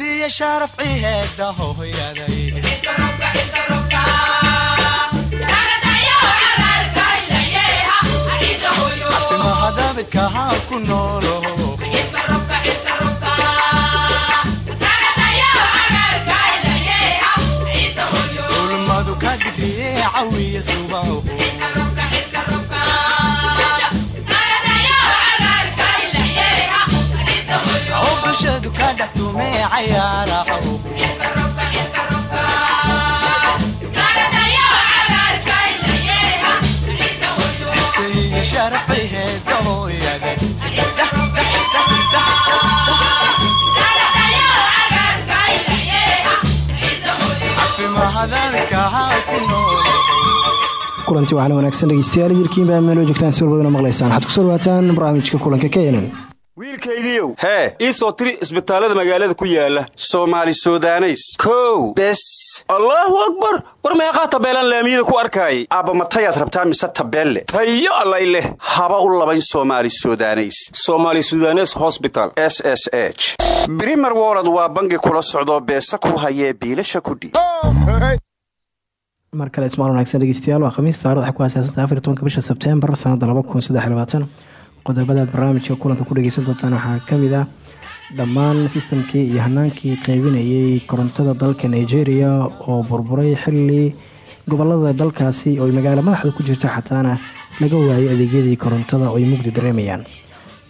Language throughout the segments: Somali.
isiiya sharafciheeda hooyaday mahadabidkahaa ku noolo ulmadu ka digriye cawiya subaho bulshadu ka dhex tumee cayaaraho isiiya sharafciheeda hooyaday kulanti waxaana wanaagsan dhegeystayaal jirkiinbaa meeloo joogtaan si walbadana maqlaysaan. Waxaad ku soo dhawaataan barnaamijka kulanka keenan wiilkaygiiow hee ii soo tiri isbitaallada magaalada ku yaalla soomaali sudaneys. Kow bes. Allaahu akbar. War meeqaa tabeelaan laamiyada ku arkaayay aabba matayaad rabtaa mise tabeelle? Tayo allay haba u labayn soomaali sudaneys. Somaali sudanes hosbital s s h. Brimer wolod waa bangi kula socdoo beesa ku hayee biilasha kudhiib mar kale ismaal wanaagsan dhegeystayaal waa khamiis taarad waxay ku aasaasantahay afar bisha sebteembar sanadda laba qodobadaad barnaamijka kulanka ku dhegeysan doontaan waxaa ka mid ah dhammaan sistamkii iyo hanaankii qeybinayay korontada dalka nigeria oo burburay xili gobollada dalkaasi oo magaalo madaxda ku jirta xataana laga waayay adeegyadii korontada oo ay mugdi dareemayaan.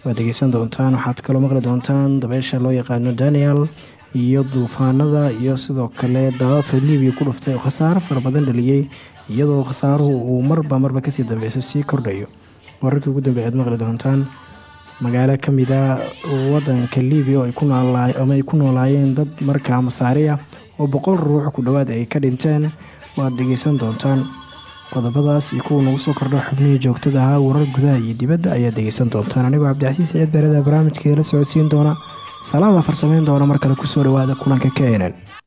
Waad dhegeysan doontaan waxaad kaloo maqli doontaan dabeysha loo yaqaano daniel iyo duufaanada iyo sidoo kale daadadka libiya ku dhuftay oo khasaaro fara badan dhaliyey iyadoo khasaaruhu uu marba marba ka sii dambeysa sii kordhayo wararkii ugu dambeey aad maqli doontaan. Magaalo kamida wadanka libiya oo ama ay ku noolaayeen dad markaa masaariya oo boqol ruux ku dhowaad ay ka dhinteen waad dhegeysan doontaan. Qodobadaas iyo kuwa nagu soo kordho xubnihii joogtada ahaa warar gudaha iyo dibadda ayaad dhegeysan doontaan. Anigoo cabdicasiis saciid beerada barnaamijkeeda la socodsiin doona. Salaada farsameyn doona mar kale ku soo dhawaada kulanka keenan haddii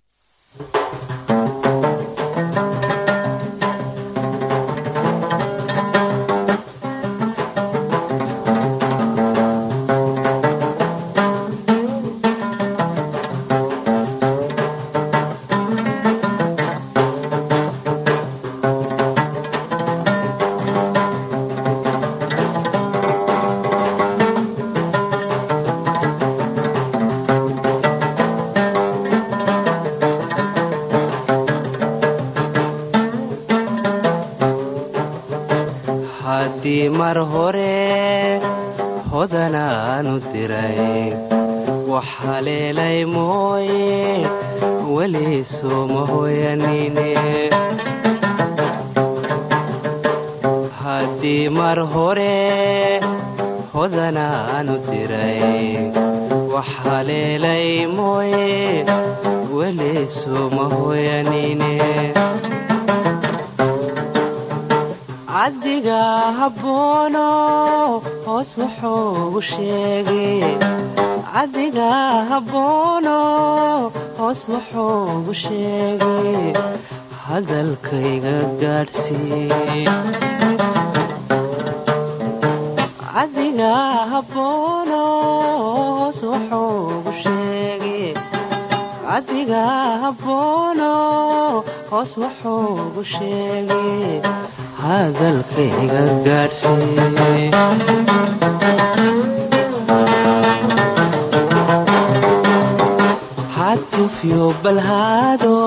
hatufyo balhaado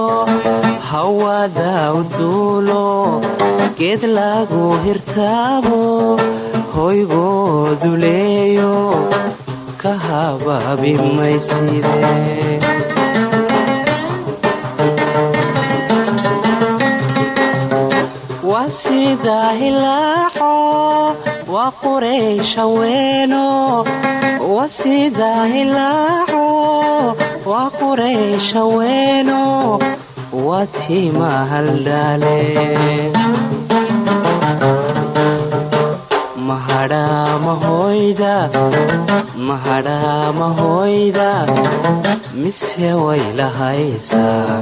hawada u duulo geed lagu hirtaabo hoygoodu leeyo ka habaabi sida hilaaco waa qurayshaweeno waa sida hilaaco waa qurayshaweeno waa tiima haldhaale mahadhaa mahoyda mahadhaa mahoyda mise way lahaysaa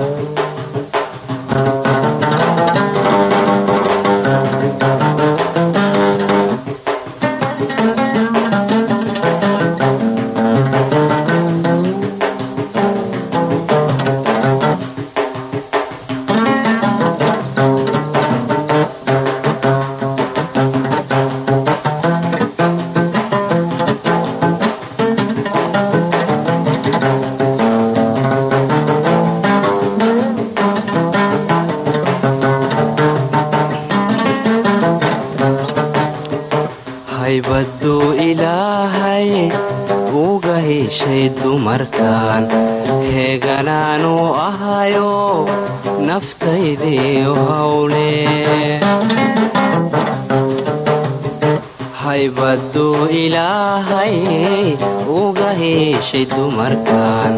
heshay dumarkan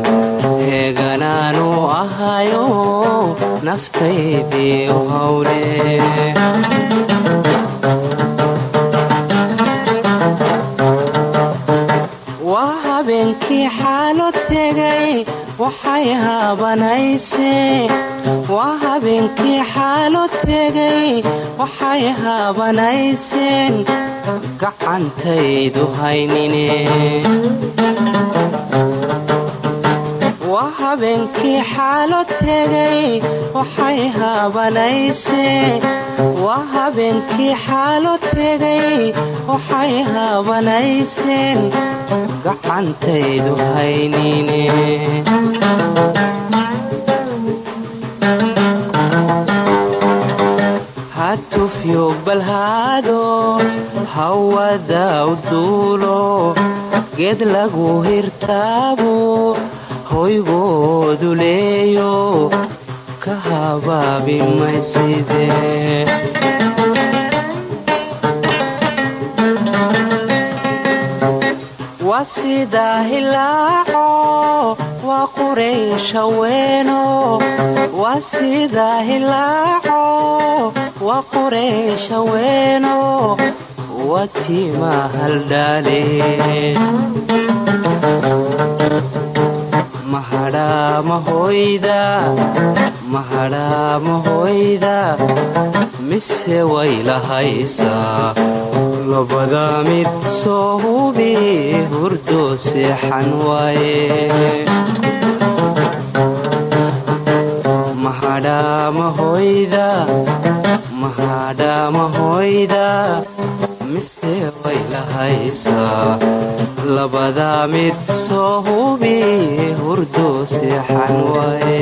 heeganaanu ahayo naftaydiiu hawle waa habeenkii xaalo tegay waxay haabanaysee waa habeenkii xaalo tegay waxay haabanayseen gacantaydu haynine waa habeenkii xaalo tegay waxay haabanayseen gacantaydu haynine hatufyo balhaado hawada u duulo geed lagu hirtaabo hoygoodu leeyo ka habaabi mayside waa sidaa waa quraysha weeno waa sidaa hilaaco waa quraysha weeno waa tiima haldhaale mahadhaamahoyda mise way lahaysaa labada mid soo hubi hurdo seexan waaye. Mahadhaamahoyda mahadhaamahoyda mise way lahaysaa labada mid soo hurdo seexan waaye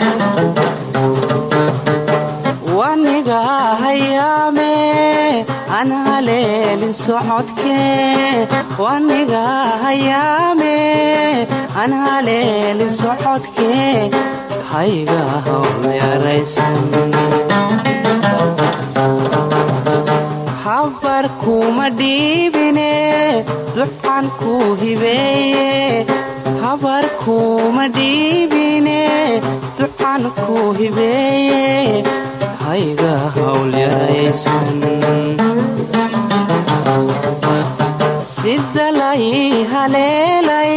socodkee waniga hayaame aan haleelin socodkee hayga hawlyaraysan habar kuma dhiibine hibeeye habar kuma dhiibine ducan ku hibeeye hayga sida lay haleelay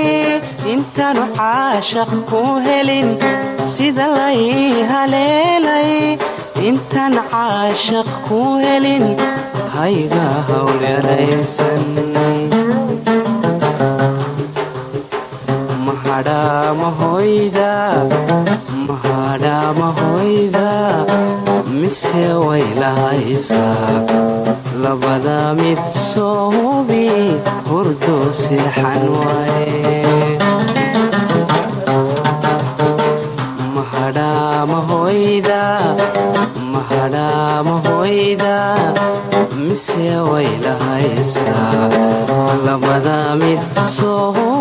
intaanu caashaq ku helin sida lay haleelay intaan caashaq ku helin hayga hawlyaraysan mahadhaamahoyda mahadhaamahoyda mise way labada mid soo hurdo seexan waaye mahadhaamahoyda mahadhaamahoyda mise way labada mid soo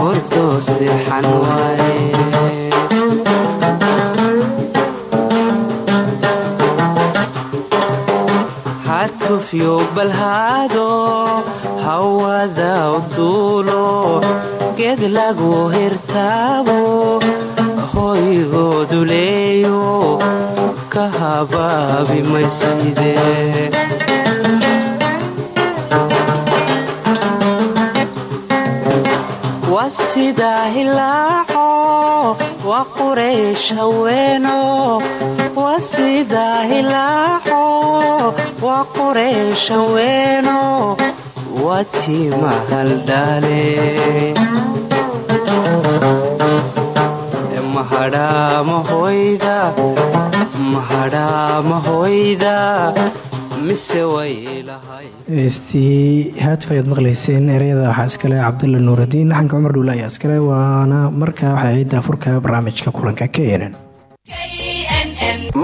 hurdo seexan waaye hatufyo balhaado hawada uduulo geed lagu hirtaabo hoygoodu leeyo ka habaabi mayside waa sidaa hilaaco waa quraysh haweeno waa sidaa hilaaco waa quraysh haweeno waa tiima haldhaale mahadhaamahoyda mise way lahay heestii haatuf ayaad maqlayseen ereyada waxaa iskale cabdalla nuuradiin laxanka cumar dhuule ayaa iskale waana markaa waxay ahayd daafurka barnaamijka kulanka k nn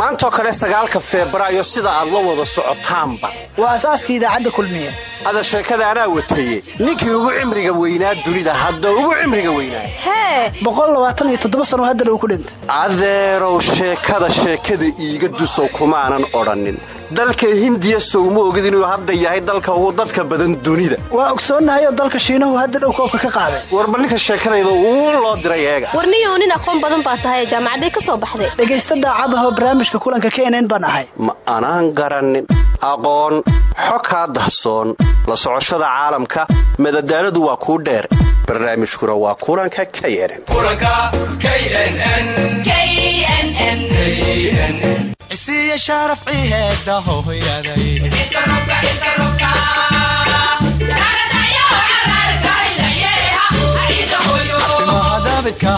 maantoo kale sagaalka febraayo sida aad la wada socotaanba. Waa asaaska idaacadda kulmiye ada sheekada anaa wataye ninkii ugu cimriga weynaa dunida hadda ugu cimriga weynaa. Hee sano haddana uu ku dhintay. Adeerow sheekada sheekada iiga dusow kumaanan odhannin dalka hindiya sowma ogid inuu hadda yahay dalka ugu dadka badan dunida. Waa ogsoonnahay oo dalka shiinahu hadda dhow koobka ka qaaday. Warba ninka sheekadayda uu loo diray eega. Warniyow nin aqoon badan baa tahay jaamacaday ka soo baxday. Dhegaysta daacadahoo barnaamijka kulanka baan ahay. Ma anaan garannin aqoon xo kaa dahsoon la socoshada caalamka madadaaladu waa kuu dheer. Barnaamijkuna waa kulanka knn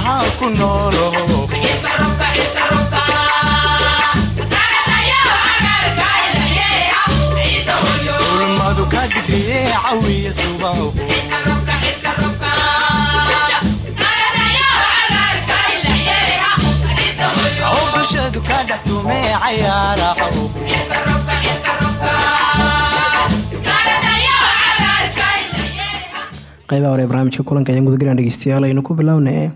haan ku noolo qaybaha hore barnaamijka kulanka ayaan gudagalan dhegeystayaal aynu ku bilownay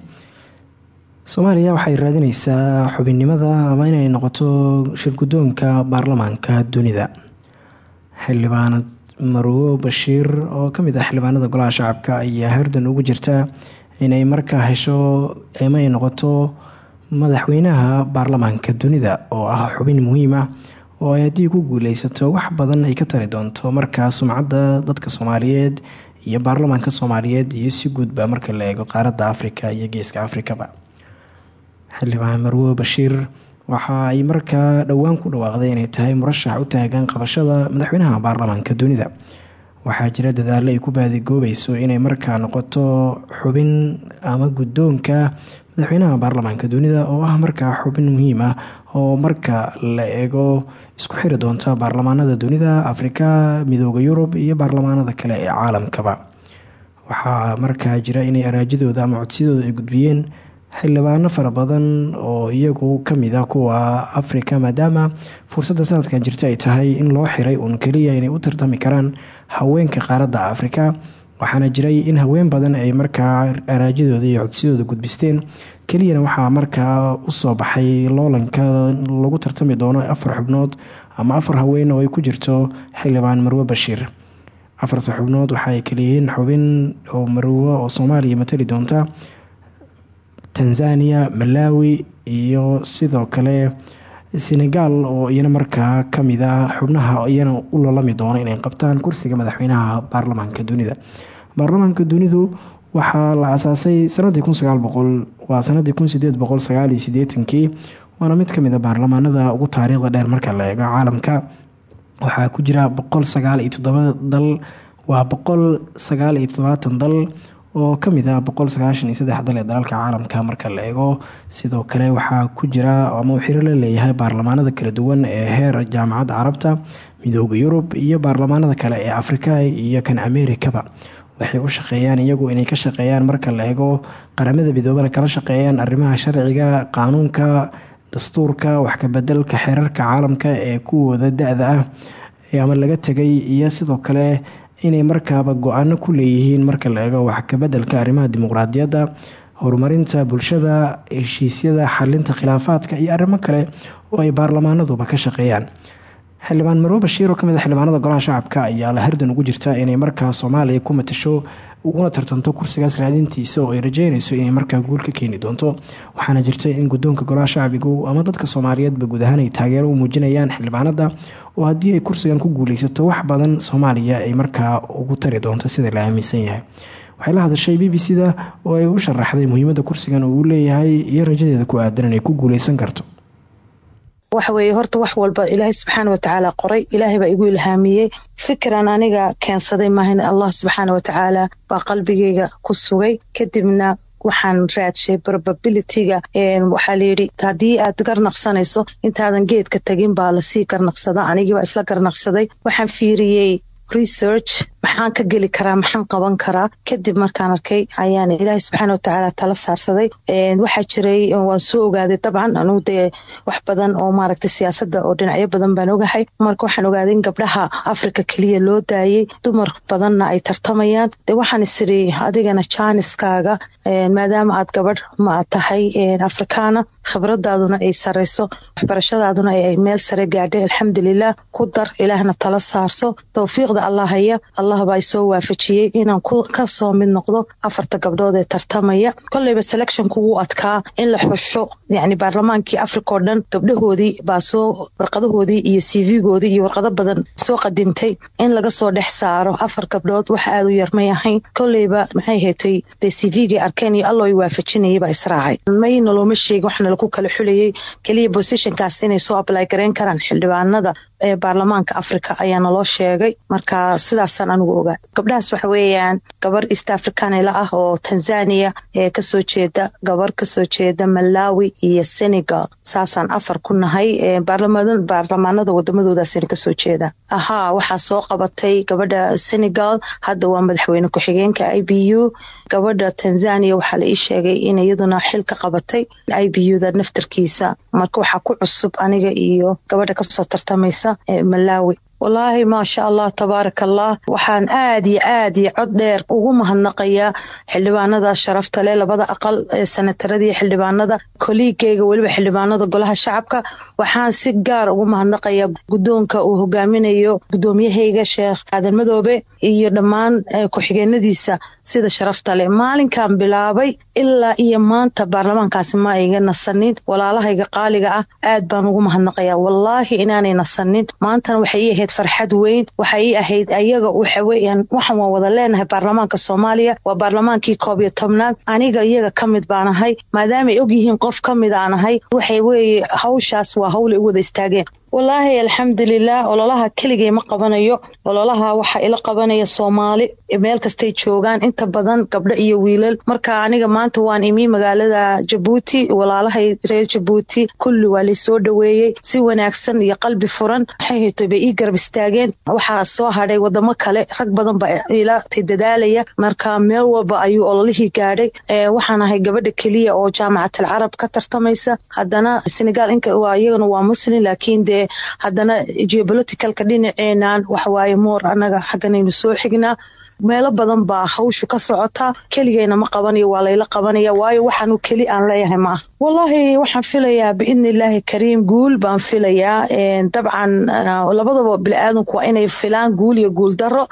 soomaaliya waxay raadineysaa xubinnimada ama inay noqoto shirgudoonka baarlamaanka dunida. Xildhibaanad maruwo bashiir oo ka mid ah xildhibaanada golaha shacabka ayaa hardan ugu jirta inay markaa hesho ama ay noqoto madaxweynaha baarlamaanka dunida oo ah xubin muhiim ah oo ay haddii ku guuleysato wax badan ay ka tari doonto markaa sumcadda dadka soomaaliyeed iyo baarlamaanka soomaaliyeed iyo si guudba marka la eego qaaradda afrika iyo geeska afrikaba. Xildhibaan marwo bashiir waxa ay markaa dhowaan ku dhawaaqday inay tahay murashax u taagan qabashada madaxweynaha baarlamaanka dunida. Waxaa jira dadaalo ay ku baadigoobayso inay markaa noqoto xubin ama guddoonka madaxweynaha baarlamaanka dunida oo ah markaa xubin muhiim ah oo marka la eego isku xiri doonta baarlamaanada dunida afrika midooda yurub iyo baarlamaanada kale ee caalamkaba. Waxaa markaa jira inay araajidooda ama codsiyadooda ay gudbiyeen xildhibaano fara badan oo iyagu ka mid ah kuwa afrika maadaama fursadda sanadkan jirta ay tahay in loo xiray uun keliya inay u tartami karaan haweenka qaaradda afrika. Waxaana jiray in haween badan ay markaa araajidooda iyo codsiyadooda gudbisteen keliyana waxaa markaa u soo baxay loolanka lagu tartami doono afar xubnood ama afar haween oo ay ku jirto xildhibaan marwe bashiir afarta xubnood waxaay kaliyihiin xubin oo marwo oo soomaaliya matali doonta tanzania malawi iyo sidoo kale senegal oo iyana markaa ka mid ah xubnaha iyana u lolami doono inay qabtaan kursiga madaxweynaha baarlamaanka dunida. Baarlamaanka dunidu waxaa la asaasay sanadii waa sanadii kii waana mid ka mid a baarlamaanada ugu taariikhda dheer marka la eego caalamka. Waxaa ku jira dal waa dal oo ka mid ah dal ee dalalka caalamka marka la eego sidoo kale waxaa ku jira ama xiriir la leeyahay baarlamaanada kala duwan ee heer jaamacadda carabta midooda yurub iyo baarlamaanada kale ee afrika iyo kan ameerikaba. Waxay u shaqeeyaan iyagu inay ka shaqeeyaan marka la eego qaramada midoobana kala shaqeeyaan arrimaha sharciga qaanuunka dastuurka wax kabedelka xeerarka caalamka ee kuwooda da-da ah ama laga tegay iyo sidoo kale inay markaaba go'aano ku leeyihiin marka la eego wax kabedelka arrimaha dimuqraadiyadda horumarinta bulshada heshiisyada xalinta khilaafaadka iyo arrimo kale oo ay baarlamaanaduba ka shaqeeyaan xildhibaan marwe bashiir oo ka mid a xildhibaanada golaha shacabka ayaa la hardan ugu jirta inay markaa soomaaliya ku matasho uguna tartanto kursigaas raadintiisa oo ay rajeynayso inay markaa guul ka keeni doonto. Waxaana jirta in guddoonka golaha shacbigu ama dadka soomaaliyeedba guud ahaan ay taageero u muujinayaan xildhibaanada oo haddii ay kursigan ku guuleysato wax badan soomaaliya ay markaa ugu tari doonto sida la aaminsan yahay. Waxay la hadashay b b c da oo ay u sharaxday muhiimada kursigan uu leeyahay iyo rajadeeda ku aadan inay ku guuleysan karto waxa weeye horta wax walba ilaahay subxaana watacaala qoray. Ilaahay baa igu ilhaamiyey. Fikran aniga keensaday maahan allah subxaana watacaala baa qalbigeyga ku sugay. Kadibna waxaan raadshay probabilityga. Waxaa layidhi haddii aad garnaqsanayso intaadan geedka tagin baa la sii garnaqsada anigiibaa isla garnaqsaday. Waxaan fiiriyey research maxaan ka geli karaa maxaan qaban karaa. Kadib markaan arkay ayaan ilaahay subxaana watacaala tala saarsaday. Waxaa jiray waan soo ogaaday dabcan anugu dee wax badan oo maaragtay siyaasadda oo dhinacyo badan baan ogahay. Marka waxaan ogaaday in gabdhaha africa keliya loo daayey dumar badanna ay tartamayaan. Dee waxaan isiri adigana jaaniskaaga maadaama aad gabadh ma tahay afrikaana khibradaaduna ay sareyso waxbarashadaaduna ay meel sare gaadhay. Alxamdulilah ku dar ilaahna tala saarso. Towfiiqda allah haya allah baa isoo waafajiyey inaan ka soo mid noqdo afarta gabdhood ee tartamaya. Koleyba selectionku wuu adkaa in la xusho yani baarlamaankii africa oo dhan gabdhahoodii baa soo warqadahoodii iyo c v-goodii iyo warqado badan soo qadimtay in laga soo dhex saaro afar gabdhood. Wax aad u yarmay ahayn. Koleyba maxay haytay dee c v-gay arkeen iyo alloo waafajinayay baa israacay. Mayna looma sheegin waxna lagu kala xulayay. Keliya positionkaas inay soo ablay gareyn karaan xildhibaanada ee baarlamaanka africa ayaa naloo sheegay. Marka sidaasaan anigu ogaa gabdhahaas waxa weeyaan gabar east africanila ah oo tanzania ee ka soo jeeda gabar ka soo jeeda malawi iyo senegal. Saasaan afar ku nahay baarlamaanada wadamadoodaasina ka soo jeeda. Ahaa waxaa soo qabatay gabadha senegal. Hadda waa madaxweyne ku-xigeenka i b u. Gabadha tanzania waxaa la ii sheegay in iyaduna xil ka qabatay i b u da naftarkiisa marka waxaa ku cusub aniga iyo gabadha ka soo tartamaysa malawi wallaahi maasha allah tabaaraka allah waxaan aad iyo aad iyo cod dheer ugu mahadnaqayaa xildhibaanada sharafta leh labada aqal ee sanataradii xildhibaanada koliigayga weliba xildhibaanada golaha shacabka. Waxaan si gaar ugu mahadnaqayaa guddoonka uu hogaaminayo guddoomiyahayga sheekh aadan madoobe iyo dhammaan ku-xigeenadiisa sida sharafta leh maalinkan bilaabay ilaa iyo maanta baarlamaankaasi ma ayga nasanin walaalahayga qaaliga ah aad baan ugu mahadnaqayaa wallaahi inaanay nasanin. Maantana waxay ii ahayd farxad weyn. Waxay ii ahayd ayaga waxaweyaan waxaan waan wada leenahay baarlamaanka soomaaliya. Waa baarlamaankii koob iyo tobnaad. Aniga iyaga ka mid baan ahay maadaama ay ogyihiin qof ka mid aan ahay. Waxay weeye hawshaas waa hawlay u wada istaageen wallaahi alxamdulilah ololaha keligay ma qabanayo ololaha waxaa ila qabanaya soomaali meel kastay joogaan inta badan gabdho iyo wiilal. Marka aniga maanta waan imi magaalada jabuuti walaalahay reer jabuuti kulli waa laysoo dhoweeyey si wanaagsan iyo qalbi furan. Bay ii garab istaageen waxaa soo hadhay wadamo kale rag badan ba ila dadaalaya marka meel walba ayuu ololihii gaadhay waxaan ahay gabadha keliya oo jaamacatal carab ka tartamaysa. Haddana senegal iyagana waa muslim laakiin dee haddana geopoliticalka dhinaceenan waxawaaye moor anaga xagganaynu soo xignaa meelo badan baa hawshu ka socotaa keligayna ma qabanayo waa layla qabanaya waayo waxaanu keli aan leeyahay ma ah wallaahi waxaan filayaa biidni illaahi kariim guul baan filayaa. Dabcan labadaba bini-aadanku waa inay filaan guul iyo guul daro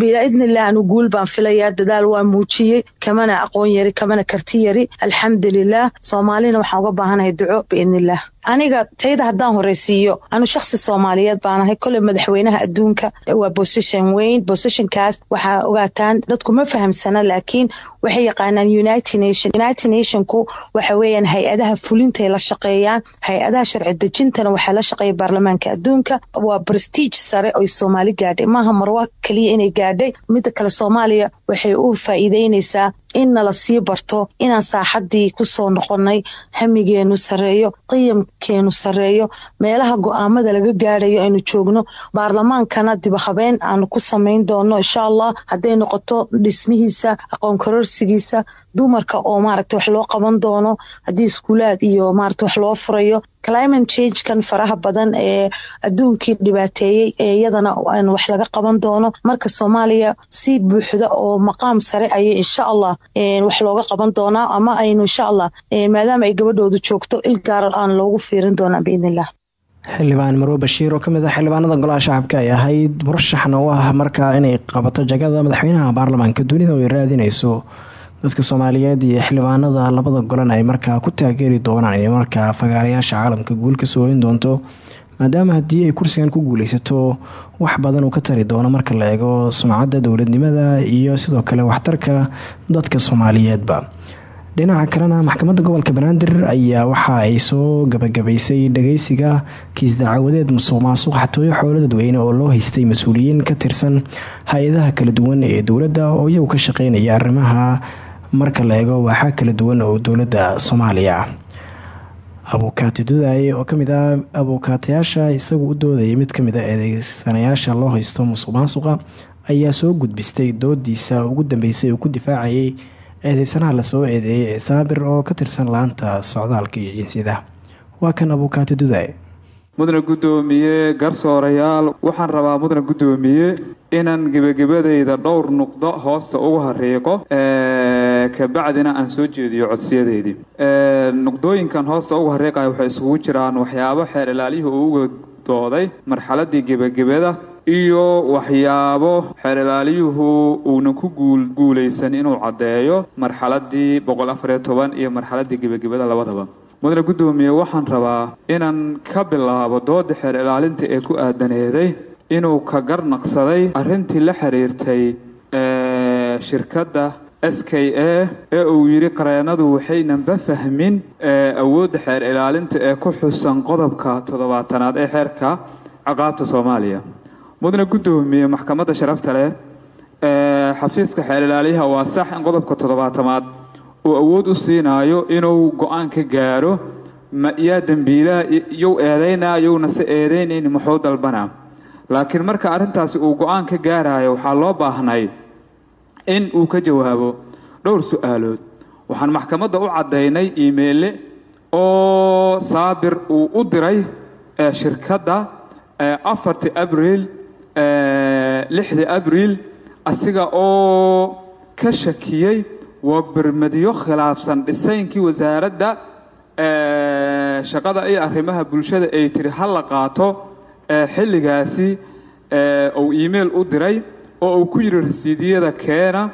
biidnillah anu guul baan filayaa dadaal waa muujiyey kamana aqoon yari kamana karti yari. Alxamdulilah soomaalina waxaan uga baahanahay duco biidnillah aniga tayda haddaan horeysiiyo anu shaksi soomaaliyeed baanahay koley madaxweynaha adduunka waa bosition weyn bosishonkaas waxaa ogaataan dadku ma fahamsana laakiin waxay yaqaanaan united nation. United nationku waxa weeyaan hay'adaha fulintay la shaqeeyaan hay'adaha sharci dejintana waxaa la shaqeeya baarlamaanka adduunka. Waa prestige sare oy soomaali gaadhay. Maaha marwa keliya inay gaadhay. Midda kale soomaaliya waxay u faa'iideyneysaa in nala sii barto inaan saaxadii ku soo noqonay hamigeenu sareeyo qiyamkeenu sareeyo meelaha go'aamada laga gaarayo aynu joogno baarlamaankana dibahabeen aanu ku samayn doono insha allah hadday noqoto dhismihiisa aqoon kororsigiisa dumarka oo maaragta wax loo qaban doono haddii iskuulaad iyo maaragta wax loo furayo climate changekan faraha badan ee adduunkii dhibaateeyey ee iyadana wax laga qaban doono. Marka soomaaliya si buuxda oo maqaam sare ayay insha allah wax looga qaban doonaa ama aynu insha allah maadaama ay gabadhoodu joogto il gaara aan loogu fiirin doonaa biidnillah. Xildhibaan marwe bashiir oo ka mid ah xildhibaanada golaha shacabka ay ahayd murashaxna u ah markaa inay qabato jagada madaxweynaha baarlamaanka dunida oo ay raadinayso dadka soomaaliyeed iyo xildhibaanada labada golan ay markaa ku taageeri doonaan inay markaa fagaarayaasha caalamka guul ka soohin doonto maadaama haddii ay kursigan ku guuleysato wax badan uu ka tari doono marka la eego sumcadda dowladnimada iyo sidoo kale waxtarka dadka soomaaliyeedba. Dhinaca kalena maxkamadda gobolka banaadir ayaa waxa ay soo gabagabaysay dhageysiga kiis dacwadeed musuq maasuq xatooyo xoolo dadweyne oo loo haystay mas'uuliyiin ka tirsan hay'adaha kala duwan ee dowladda oo iyagu ka shaqeynaya arrimaha marka la eego waaxaa kala duwan oo dowladda soomaaliya. Abuukaati dudaye oo ka mid ah abuukaatayaasha isagu u doodayay mid ka mid a eedeysanayaasha loo haysto musuq maasuqa ayaa soo gudbistay doodiisa. Ugu dambeysay uu ku difaacayay eedeysanaha la soo eedeeyay ee saabir oo ka tirsan laanta socdaalka iyo jinsiyadaha waa kan abuukaati dudaye mudane guddoomiye garsoorayaal. Waxaan rabaa mudane guddoomiye inaan gebagabadayda dhowr nuqdo hoosta ugu hariiqo kabacdina aan soo jeediyo codsiyadeydii nuqdooyinkan hoosta ugu hariiqaya waxay isugu jiraan waxyaabo xeer ilaaliyuhu uga dooday marxaladii gebagabada iyo waxyaabo xeer ilaaliyuhu uunan ku guuleysan inuu caddeeyo marxaladii boqol afariyo toban iyo marxaladii gebagabada labadaba. Mudane guddoomiye waxaan rabaa inaan ka bilaabo dooda xeer ilaalinta ee ku aadaneeday inuu ka garnaqsaday arrintii la xiriirtay shirkadda s k a ee uu yidhi qareenadu waxaynanba fahmin awoodda xeer ilaalinta ee ku xusan qodobka toddobaatanaad ee xeerka caqaabta soomaaliya. Mudane guddoomiye maxkamadda sharafta leh xafiiska xeer ilaaliyaha waa sax in qodobka toddobaatamaad uu awood u siinaayo inuu go'aan ka gaaro yaa dembiilaha yow eedaynaa yowna se eedaynayn muxuu dalbanaa laakiin marka arrintaasi uu go'aan ka gaarayo waxaa loo baahnay in uu ka jawaabo dhowr su'aalood. Waxaan maxkamadda u caddaynay iimeyle oo saabir uu u diray shirkadda afartii abriil lixdii abriil asiga oo ka shakiyey waa bermedyo khilaafsan. Dhisaynkii wasaaradda shaqada iyo arrimaha bulshada ay tiri ha la qaato xilligaasi uu iimail u diray oo uu ku yidhi rasiidiyada keena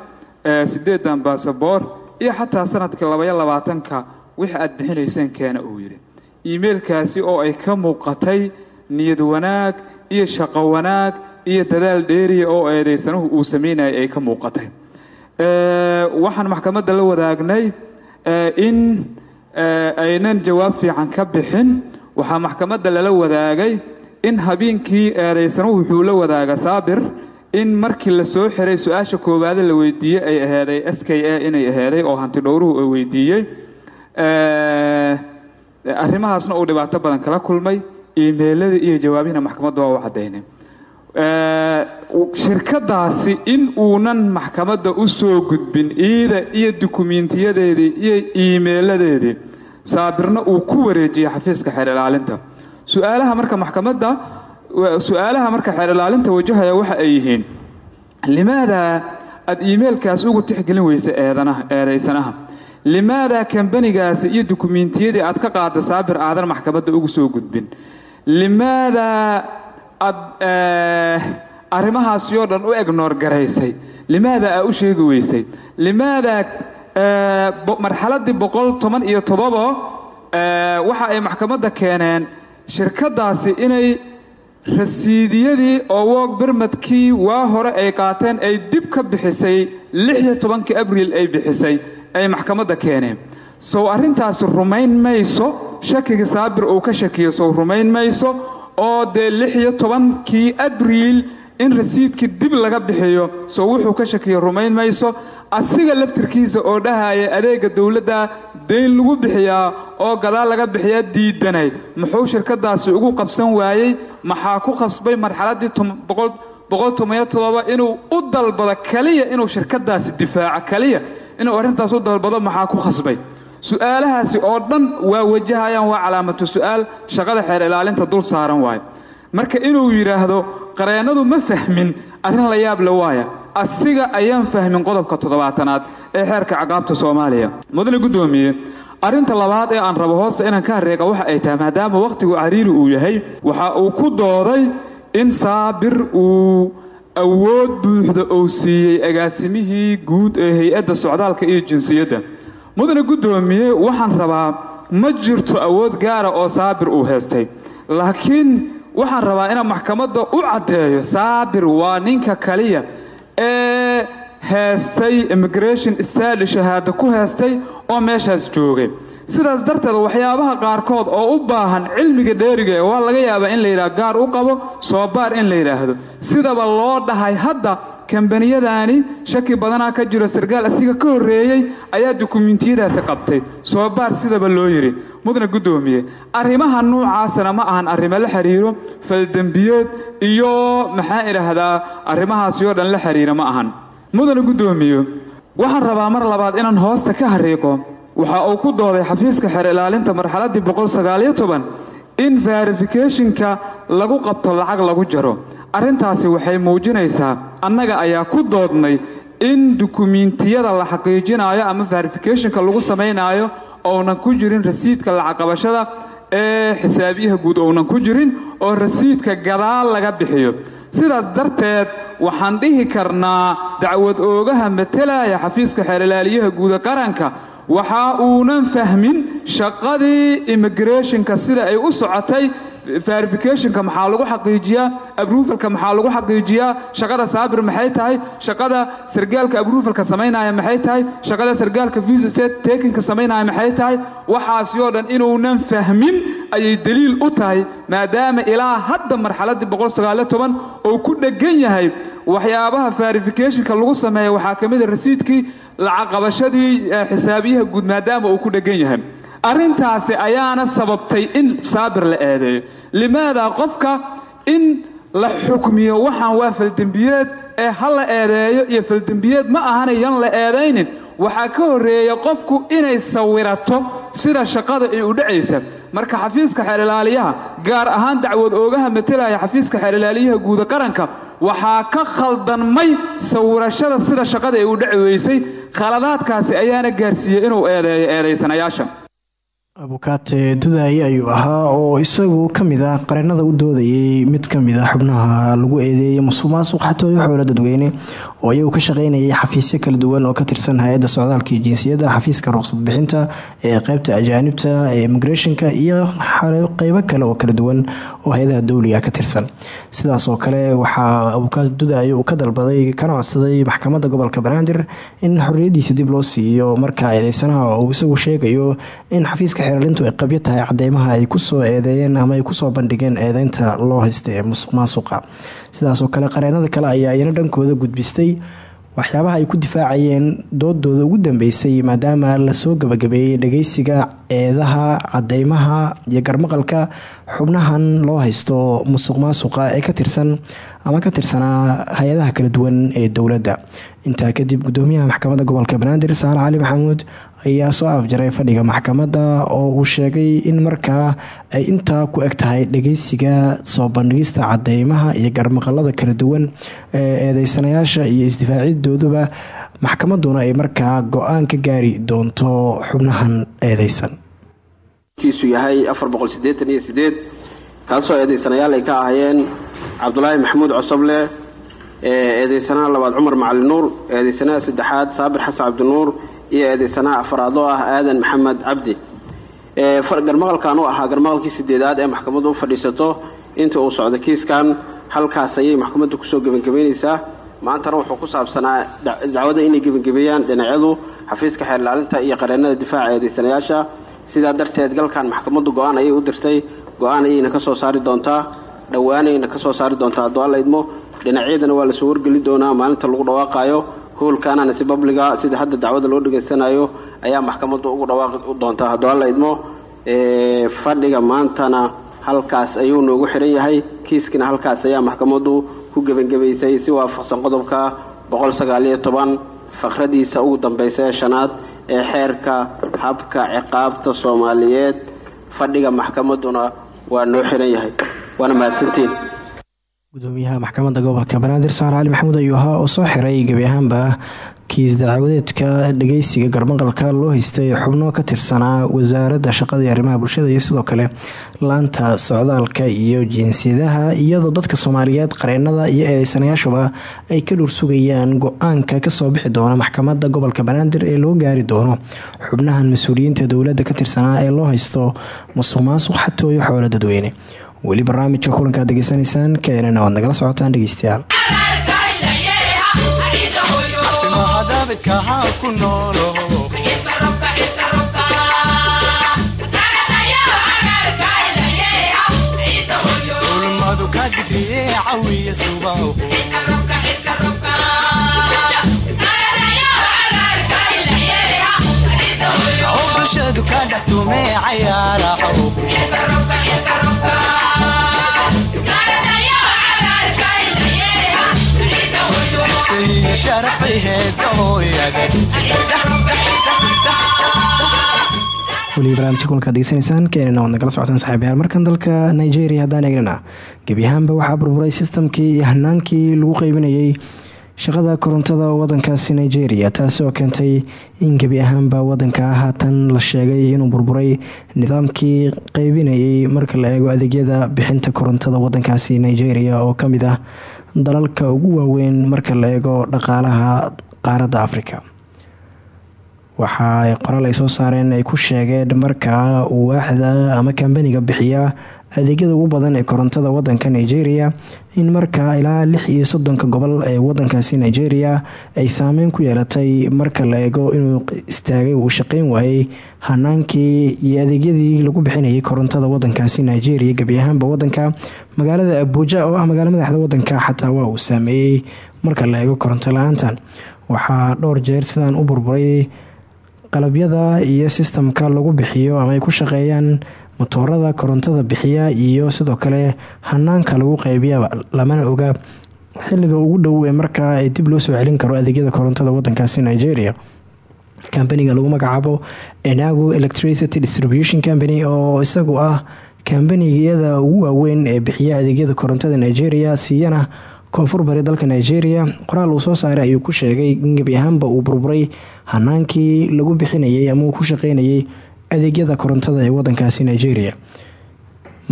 siddeedan basaboor iyo xataa sannadkii labaya labaatanka wixii aad bixinayseen keena uu yidhi. Iimailkaasi oo ay ka muuqatay niyad wanaag iyo shaqo wanaag iyo dadaal dheeriya oo eedaysanuhu uu samaynayay ay ka muuqatay. Waxaan maxkamadda la wadaagnay in aynan jawaab fiican ka bixin. Waxaa maxkamadda lala wadaagay in habeenkii eedaysanuhu wuxuu la wadaaga saabir in markii la soo xiray su'aasha koowaade la weydiiyey ay aheeday s k a inay aheeday oo hanti dhowruhu uu weydiiyey. Arrimahaasna uu dhibaato badan kala kulmay iimeeladii iyo jawaabihina maxkamadda waa u caddaynay. Shirkadaasi in uunan maxkamadda u soo gudbin iida iyo dukumiintiyadeedii iyo iimeeladeedii saabirna uu ku wareejiyey xafiiska xeer ilaalinta su'aalaha marka maxkamadda su'aalaha marka xeer ilaalinta wajahaya waxa ay yihiin limaadaa aada iimeilkaas ugu tixgelin weysa eedanaha eedaysanaha? Limaadaa kambanigaasi iyo dukumiintiyadii aad ka qaada saabir aadan maxkamadda ugu soo gudbin? Limaadaa aad arrimahaasi oo dhan u egnoor garaysay? Limaadaa aa u sheegi weysay? Limaadaa marxaladdii boqol toban iyo todobo waxa ay maxkamadda keeneen shirkaddaasi inay rasiidiyadii oo woog bermadkii waa hore ay qaateen ay dib ka bixisay lixiyo tobankii abriil ay bixisay ay maxkamadda keeneen. Sow arrintaasi rumayn mayso shakigii saabir uu ka shakiyo sow rumayn mayso oo dee lix iyo tobankii abriil in rasiidkii dib laga bixiyo soo wuxuu ka shakiya rumayn mayso asiga laftirkiisa oo dhahaya adeega dowladda dayn lagu bixiyaa oo gadaal laga bixiyaa diidanay muxuu shirkadaasi ugu qabsan waayey? Maxaa ku khasbay marxaladdii inuu u dalbado kaliya inuu shirkadaasi difaaco kaliya? Inuu arrintaas u dalbado maxaa ku khasbay? Su'aalahaasi oo dhan waa wajahayaan waa calaamatu su'aal shaqada xeer ilaalinta dul saaran waayo marka inuu yidhaahdo qareennadu ma fahmin arrin la yaab le waaya asiga ayaan fahmin qodobka toddobaatanaad ee xeerka caqaabta soomaaliya. Mudane guddoomiye arrinta labaad ee aan rabo hoosta inaan ka hareeqa waxa ay tahay maadaama wakhtigu cariiri uu yahay waxa uu ku dooday in saabir uu awood buuxda uu siiyey agaasimihii guud ee hay'adda socdaalka iyo jinsiyadda. Mudane guddoomiye waxaan rabaa ma jirto awood gaara oo saabir uu heestay laakiin waxaan rabaa inaan maxkamadda u caddeeyo saabir waa ninka kaliya ee heestay immigration stali shahaada ku heestay oo meeshaas joogay. Sidaas darteed waxyaabaha qaarkood oo u baahan cilmiga dheeriga ee waa laga yaabaa in la yidhaha gaar u qabo soobaar in la yidhaahdo. Sidaba loo dhahay hadda kambaniyadaani shaki badanaa ka jiro sarkaal asiga ka horreeyey ayaa dukumiintiyadaasi qabtay. Soobaar sidaba loo yidhi mudane guddoomiye arrimaha nuucaasna ma ahan arrimo la xidhiiro faldembiyeed iyo maxaa idhaahdaa arrimahaasi oo dhan la xidhiira ma ahan. Mudane guddoomiye waxaan rabaa mar labaad inaan hoosta ka hariiqo waxa uu ku dooday xafiiska xeer ilaalinta marxaladdii boqol sagaaliyo toban in verificationka lagu qabto lacag lagu jaro arrintaasi waxay muujinaysaa annaga ayaa ku doodnay in dukumiintiyada la xaqiijinaayo ama verificationka lagu samaynaayo ounan ku jirin rasiidka lacag qabashada ee xisaabiyaha guud ounan ku jirin oo rasiidka gadaal laga bixiyo. Sidaas darteed waxaan dhihi karnaa dacwad oogaha matelaya xafiiska xeerilaaliyaha guuda qaranka waxa uunan fahmin shaqadii immigrationka sida ay u socotay verificationka maxaa lagu xaqiijiyaa abrufalka maxaa lagu xaqiijiyaa shaqada saabir maxay tahay shaqada sargaalka abrufalka samaynaya maxay tahay shaqada sargaalka visa state takinka samaynaya maxay tahay waxaasi oo dhan inuunan fahmin ayay daliil u tahay maadaama ilaa hadda marxaladdii uu ku dheggan yahay. Waxyaabaha verificationka lagu sameeya waxaa ka mid a rasiidkii lacag qabashadii xisaabiyaha guud maadaama uu ku dheggan yahay. Arrintaasi ayaana sababtay in saabir la eedeeyo. Limaadaa qofka in la xukmiyo waxaan waa faldembiyeed ee ha la eedeeyo iyo faldembiyeed ma ahanayan la eedaynin waxaa ka horreeya qofku inay sawirato sida shaqada ay u dhacaysa. Marka xafiiska xeerilaaliyaha gaar ahaan dacwad oogaha matelaya xafiiska xeerilaaliyaha guuda qaranka waxaa ka khaldanmay sawirashada sida shaqada ay u dhaci khaladaadkaasi ayaana gaarsiiyey inuu eedeeyo eedaysanayaasha abukaate dudaye ayuu ahaa oo isagu ka mid ah qareenada u doodayay mid ka mid a xubnaha lagu eedeeyay musuqmaasuq xatooyo xoolo dadweyne oo iyagu ka shaqeynayay xafiisyo kala duwan oo ka tirsan hay'adda socdaalka iyo jinsiyadda xafiiska ruqsad bixinta ee qeybta ajaanibta ee immigrationka iyo qeybo kale oo kala duwan oo hay'adaha ka tirsan. Sidaas oo kale waxaa abukaate dudaye uu ka dalbaday kana codsaday maxkamadda gobolka banaadir in xorriyadiisa dib loo siiyo marka eedeysanaha uu isagu sheegayo in xafiiska xeeralintu ay qabyo tahay cadeymaha ay ku soo eedeeyeen ama ay ku soo bandhigeen eedeynta loo haysta ee musuq maasuqa sidaasoo kale qareenada kale ayaa iyana dhankooda gudbistay waxyaabaha ay ku difaacayeen doodooda ugu dambeysay maadaama la soo gabagabeeyey dhageysiga eedaha cadeymaha iyo garmaqalka xubnahan loo haysto musuq maasuqa ee ka tirsan ama ka tirsanaa hay'adaha kala duwan ee dowladda. Intaa kadib gudoomiyaha maxkamadda gobolka banaadir saale cali maxamuud ayaa soo afjaray fadhiga maxkamadda oo uu sheegay in markaa ay intaa ku eg tahay dhageysiga soo bandhigista cadeymaha iyo garmaqalada kala duwan ee eedeysanayaasha iyo isdifaacidooduba maxkamadduna ay markaa go'aan ka gaari doonto xubnahan eedeysan. Yahay kaasoo eedeysanayaal ay ka ahaayeen cabdulaahi maxamuud cosoble eedeysanaha labaad cumar macali nuur eedeysanaha saddexaad saabir xasan cabdinuur iyo eedeysanaha afaraad oo ah aadan maxamed cabdi. Garmaqalkan u ahaa garmaqalkii sideedaad ee maxkamaddu u fadhiisato inta uu socdo kiiskan halkaas ayay maxkamaddu ku soo gebangebaynaysaa maantana wuxuu ku saabsanaa dacwada inay gebangebeeyaan dhinacyadu xafiiska xeerlaalinta iyo qareennada difaaca eedeysanayaasha. Sidaa darteed galkan maxkamaddu go'aan ayay u dirtay. Go'aan ayayna ka soo saari doontaa. Dhowaanayna ka soo saari doontaa hadduu alla idmo. Dhinacyadana waa la soo wargeli doonaa maalinta lagu dhawaaqayo howlkaanana si babliga sida hadda dacwada loo dhegaysanayo ayaa maxkamaddu ugu dhawaaqi doontaa. Hadduu alla idmo fadhiga maantana halkaas ayuu noogu xiran yahay. Kiiskina halkaas ayaa maxkamaddu ku gebangebaysay si waafaqsan qodobka faqradiisa ugu dambaysa ee shanaad ee xeerka habka ciqaabta soomaaliyeed. Fadhiga maxkamadduna waa noo xiran yahay waana mahadsantiin gudoomiyaha maxkamadda gobolka banaadir saar cali maxamuud ayuu ahaa oo soo xiray gebi ahaanba. Kiis dacwadeedka dhageysiga garmaqalka loo haystay xubno ka tirsanaa wasaaradda shaqada iyo arrimaha bulshada iyo sidoo kale laanta socdaalka iyo jinsiyadaha iyadoo dadka soomaaliyeed qareenada iyo eedeysanayaashuba ay ka dhuursugayaan go'aanka ka soo bixi doona maxkamadda gobolka banaadir ee loo gaari doono. Xubnahan mas'uuliyiinta dowladda ka tirsanaa ee loo haysto musuq maasuq xatooyo xoolo dadweyne weli barnaamijka kulankaad degeysanaysaan keenana waad nagala socotaan dhegeystayaal bulshadu ka dhex tume cayaaraho weli barnaamijka kulankaad degeysanaysaan keenana waad nagala socotaan saxiibayaal markan dalka nigeria haddaan eegnana gebi ahaanba waxaa burburay sistamkii iyo hanaankii lagu qeybinayay shaqada korontada wadankaasi nigeria taasi oo keentay in gebi ahaanba wadanka haatan la sheegay inuu burburay nidaamkii qeybinayay marka la eego adeegyada bixinta korontada wadankaasi nigeria oo ka mid ah dalalka ugu waaweyn marka la eego dhaqaalaha qaaradda africa waxa qoraal ay soo saareen ay ku sheegeen markaa waaxda ama kambaniga bixiya adeegyada ugu badan ee korontada wadanka nigeria in markaa ilaa lix iyo soddonka gobol ee wadankaasi nigeria ay saameyn ku yeelatay marka la eego inuu istaagay uu shaqeyn waayey. Hanaankii iyo adeegyadii lagu bixinayay korontada wadankaasi nigeria gebi ahaanba wadanka magaalada abuuja oo ah magaalo madaxda wadanka xataa waa uu saameeyey marka la eego koronto la'aantan. Waxaa dhowr jeer sidaan u burburay qalabyada iyo sistamka lagu bixiyo ama ay ku shaqeeyaan motoorada korontada bixiya iyo sidoo kale hanaanka lagu qeybiya lamana oga xilliga ugu dhow ee markaa ay dib loo soo celin karo adeegyada korontada wadankaasi nigeria. Kambaniga lagu magacaabo enago electricity distribution company oo isagu ah kambanigiyada ugu waaweyn ee bixiya adeegyada korontada nigeria siiyana koonfur bari dalka nigeria. Qoraal uu soo saaray ayuu ku sheegay in gebi ahaanba uu burburay. Hanaankii lagu bixinayay ama uu ku shaqeynayay adeegyada korontada ee wadankaasi nigeria.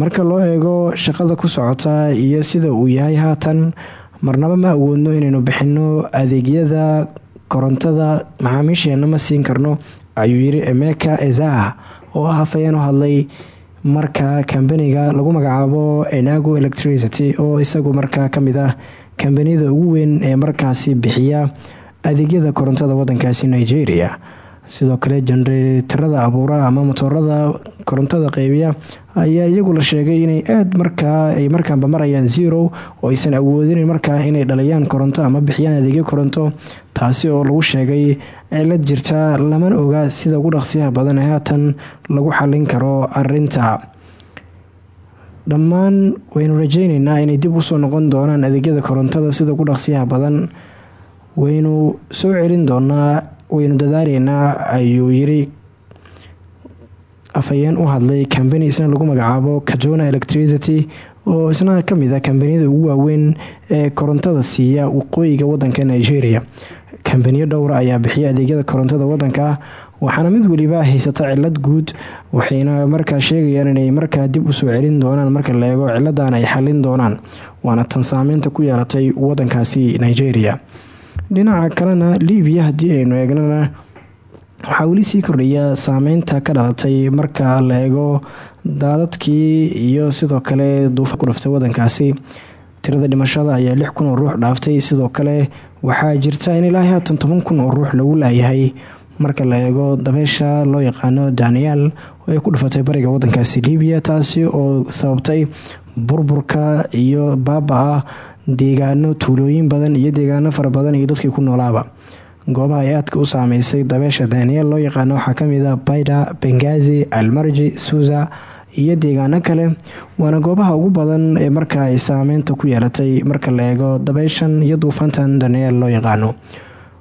Marka loo eego shaqada ku socota iyo sida uu yahay haatan marnaba ma awoodno inaynu bixino adeegyada korontada macaamiisheena ma siin karno ayuu yiri emeka ezaa oo ah hafayeen u hadlay marka kambaniga lagu magacaabo enago electricity oo isagu markaa ka mid ah kambaniyada ugu weyn ee markaasi bixiya adeegyada korontada wadankaasi nigeria sidoo kale jeneratarada abuura ama motoorada korontada qeybiya ayaa iyagu la sheegay inay aad markaa ay markaanba marayaan zero oo aysan awoodin markaa inay dhaliyaan koronto ama bixiyaan adeegyo koronto. Taasi oo lagu sheegay cilad jirta lamana oga sida ugu dhaqsiyaha badan ee haatan lagu xalin karo arinta dhammaan waynu rajeyneynaa inay dib u soo noqon doonaan adeegyada korontada sida ugu dhaqsiyaha badan. Waynu soo celin doonaa waynu dadaaleynaa ayuu yiri afhayeen u hadlay kambani isna lagu magacaabo kajona electricity oo isna ka mid ah kambaniyada ugu waaweyn ee korontada siiya waqooyiga wadanka nigeria. Kambaniyo dhowra ayaa bixiya adeegyada korontada wadanka waxaana mid weliba haysata cilad guud waxayna markaa sheegayaan inay markaa dib u soo celin doonaan marka la eego ciladan ay xalin doonaan waana tan saameynta ku yeelatay wadankaasi nigeria dhinaca kalena libiya haddii aynu eegnana waxaa weli sii kordhaya saameynta ka dhalatay marka la eego daadadkii iyo sidoo kale duufa ku dhaftay wadankaasi. Tirada dhimashada ayaa lix kun oo ruux dhaaftay. Sidoo kale waxaa jirta in ilaa haatan toban kun oo ruux lagu laayahay marka la eego dabeysha loo yaqaano daniel oo ay ku dhufatay bariga wadankaasi libiya taasi oo sababtay burburka iyo baaba-a deegaano tuulooyin badan iyo deegaano fara badan iyo dadkii ku noolaaba. Goobaha ay aadka u saameysay dabeesha daniel loo yaqaano waxaa ka mid a baida bengazi almarji suuza iyo deegaano kale. Waana goobaha ugu badan ee markaa ay saameynta ku yeelatay marka la eego dabeyshan iyo duufaantan daniel loo yaqaano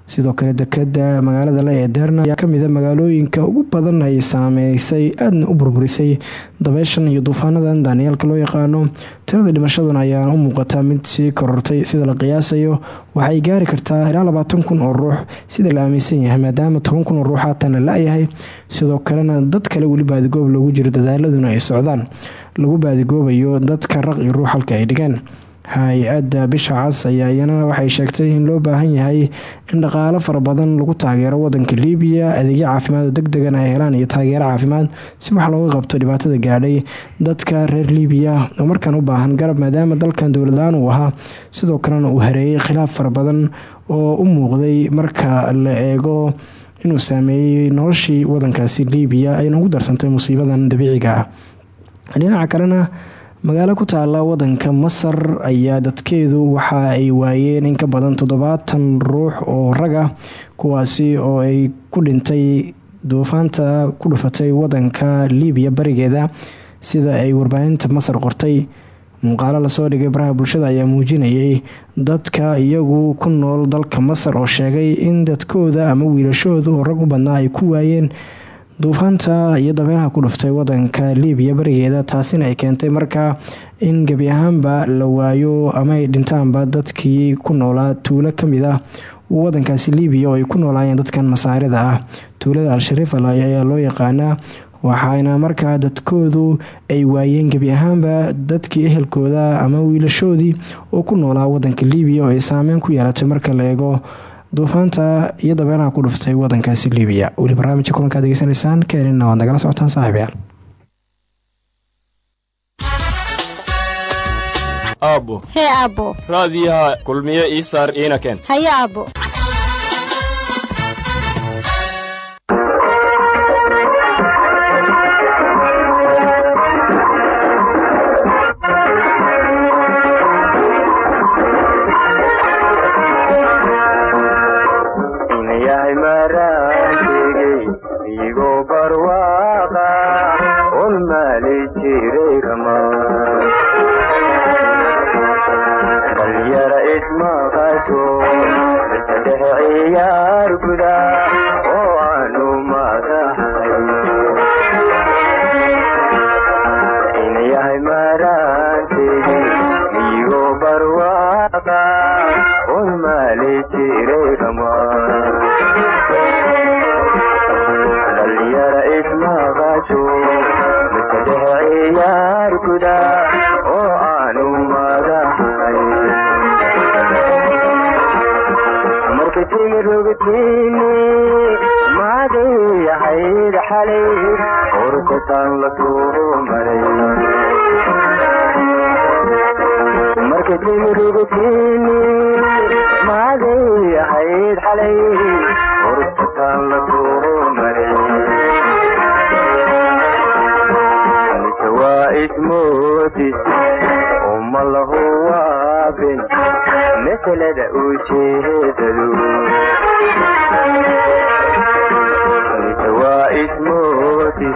sidoo kale dekada magaalada le ee deerna ayaa kamida magaalooyinka ugu badan ay saameysay aadna u burburisay dabeyshan iyo duufaanadan daaniyeelka loo yaqaano. Tirada dhimashaduna ayaan u muuqataa mid sii korortay sida la qiyaasayo. Waxay gaari kartaa ilaa labaatan kun oo ruux sida la aaminsan yahay maadaama toban kun oo ruux haatan la la-yahay sidoo kalena dad kale weli baadigoob loogu jiro dadaaladuna ay socdaan. Lagu baadigoobayo dadka raq iyo ruux halka ay dhigeen hay'adda bisha cas ayaa iyana waxay sheegtay in loo baahan yahay in dhaqaalo fara badan lagu taageero wadanka liibiya adeegyo caafimaad oo deg degan ay helaan iyo taageero caafimaad si wax looga qabto dhibaatada gaadhay dadka reer liibiya. Oo markaan u baahan garab maadaama dalkan dowladlaan uu ahaa sidoo kalena uu hareeyay khilaaf fara badan oo u muuqday marka la eego inuu saameeyey noloshii wadankaasi liibiya ayna ugu darsantay musiibadan dabiiciga ah. Dhinaca kalena magaalo ku taala wadanka masar ayaa dadkeedu waxa ay waayeen in ka badan toddobaatan ruux oo rag ah kuwaasi oo ay ku dhintay duufaanta ku dhufatay wadanka liibiya barigeeda sida ay warbaahinta masar qortay. Muuqaalo la soo dhigay baraha bulshada ayaa muujinayay dadka iyagu ku nool dalka masar oo sheegay in dadkooda ama wiilashooda oo rag u badnaa ay ku waayeen duufaanta iyo dabeelaha ku dhuftay wadanka liibiya barigeeda taasina ay keentay markaa in gebi ahaanba la waayo ama ay dhintaanba dadkii ku noolaa tuulo ka mid ah wadankaasi liibiya oo ay ku noolaayeen dadkan masaarida ah. Tuulada al-shariif alay ayaa loo yaqaanaa waxaana markaa dadkoodu ay waayeen gebi ahaanba dadkii ehelkooda ama wiilashoodii oo ku noolaa wadanka liibiya oo ay saameyn ku yeelatay marka la eego duufaanta iyo dabeelaha ku dhuftay wadankaasi liibiya weli barnaamijka kulankaad degeysanaysaan keenina waad nagala socotaan saaxiibyaal aabbo. Hee aabbo. Raadiyaha kulmiye ii saar iina keen haye ciyaar guda ismoodis uma lahu waabin masalada ujeedadu waa ismoodis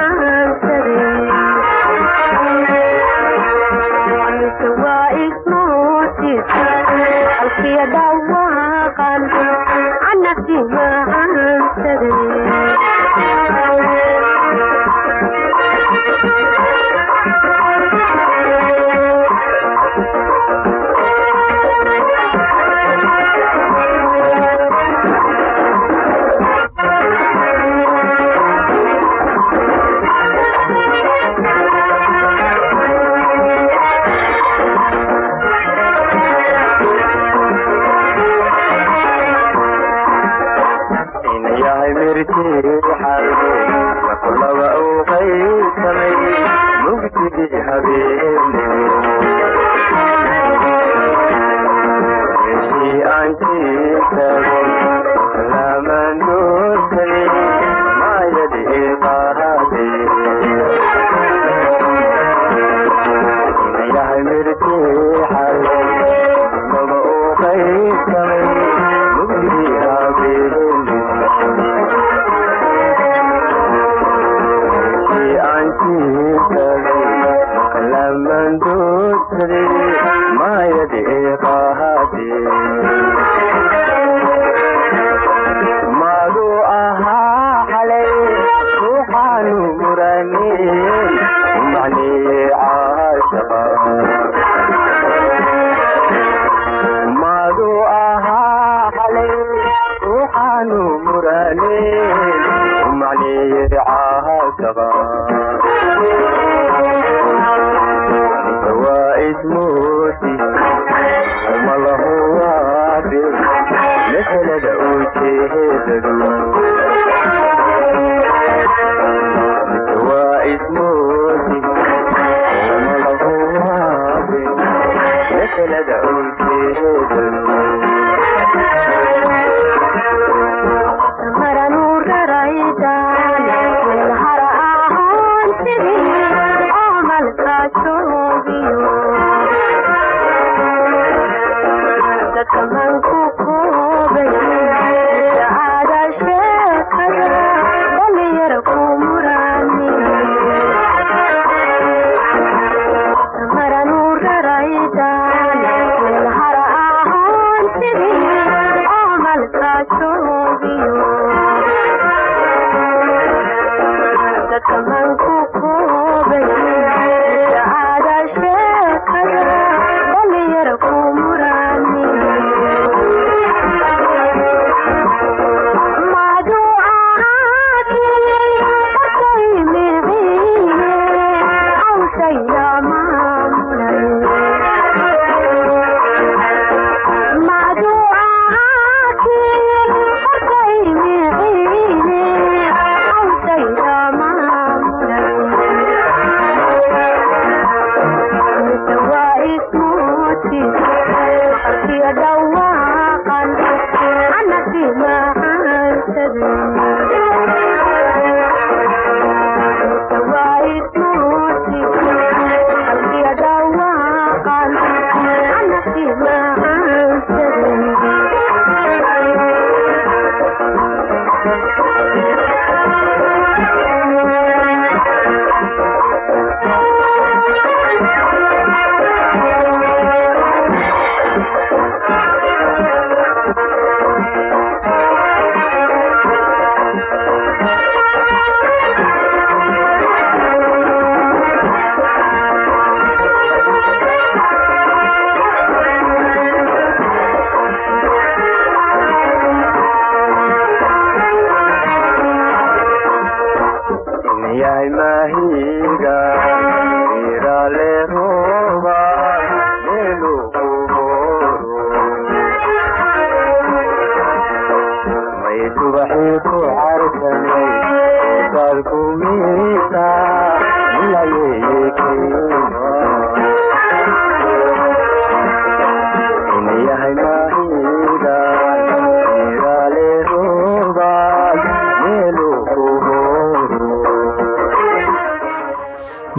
ujeedadu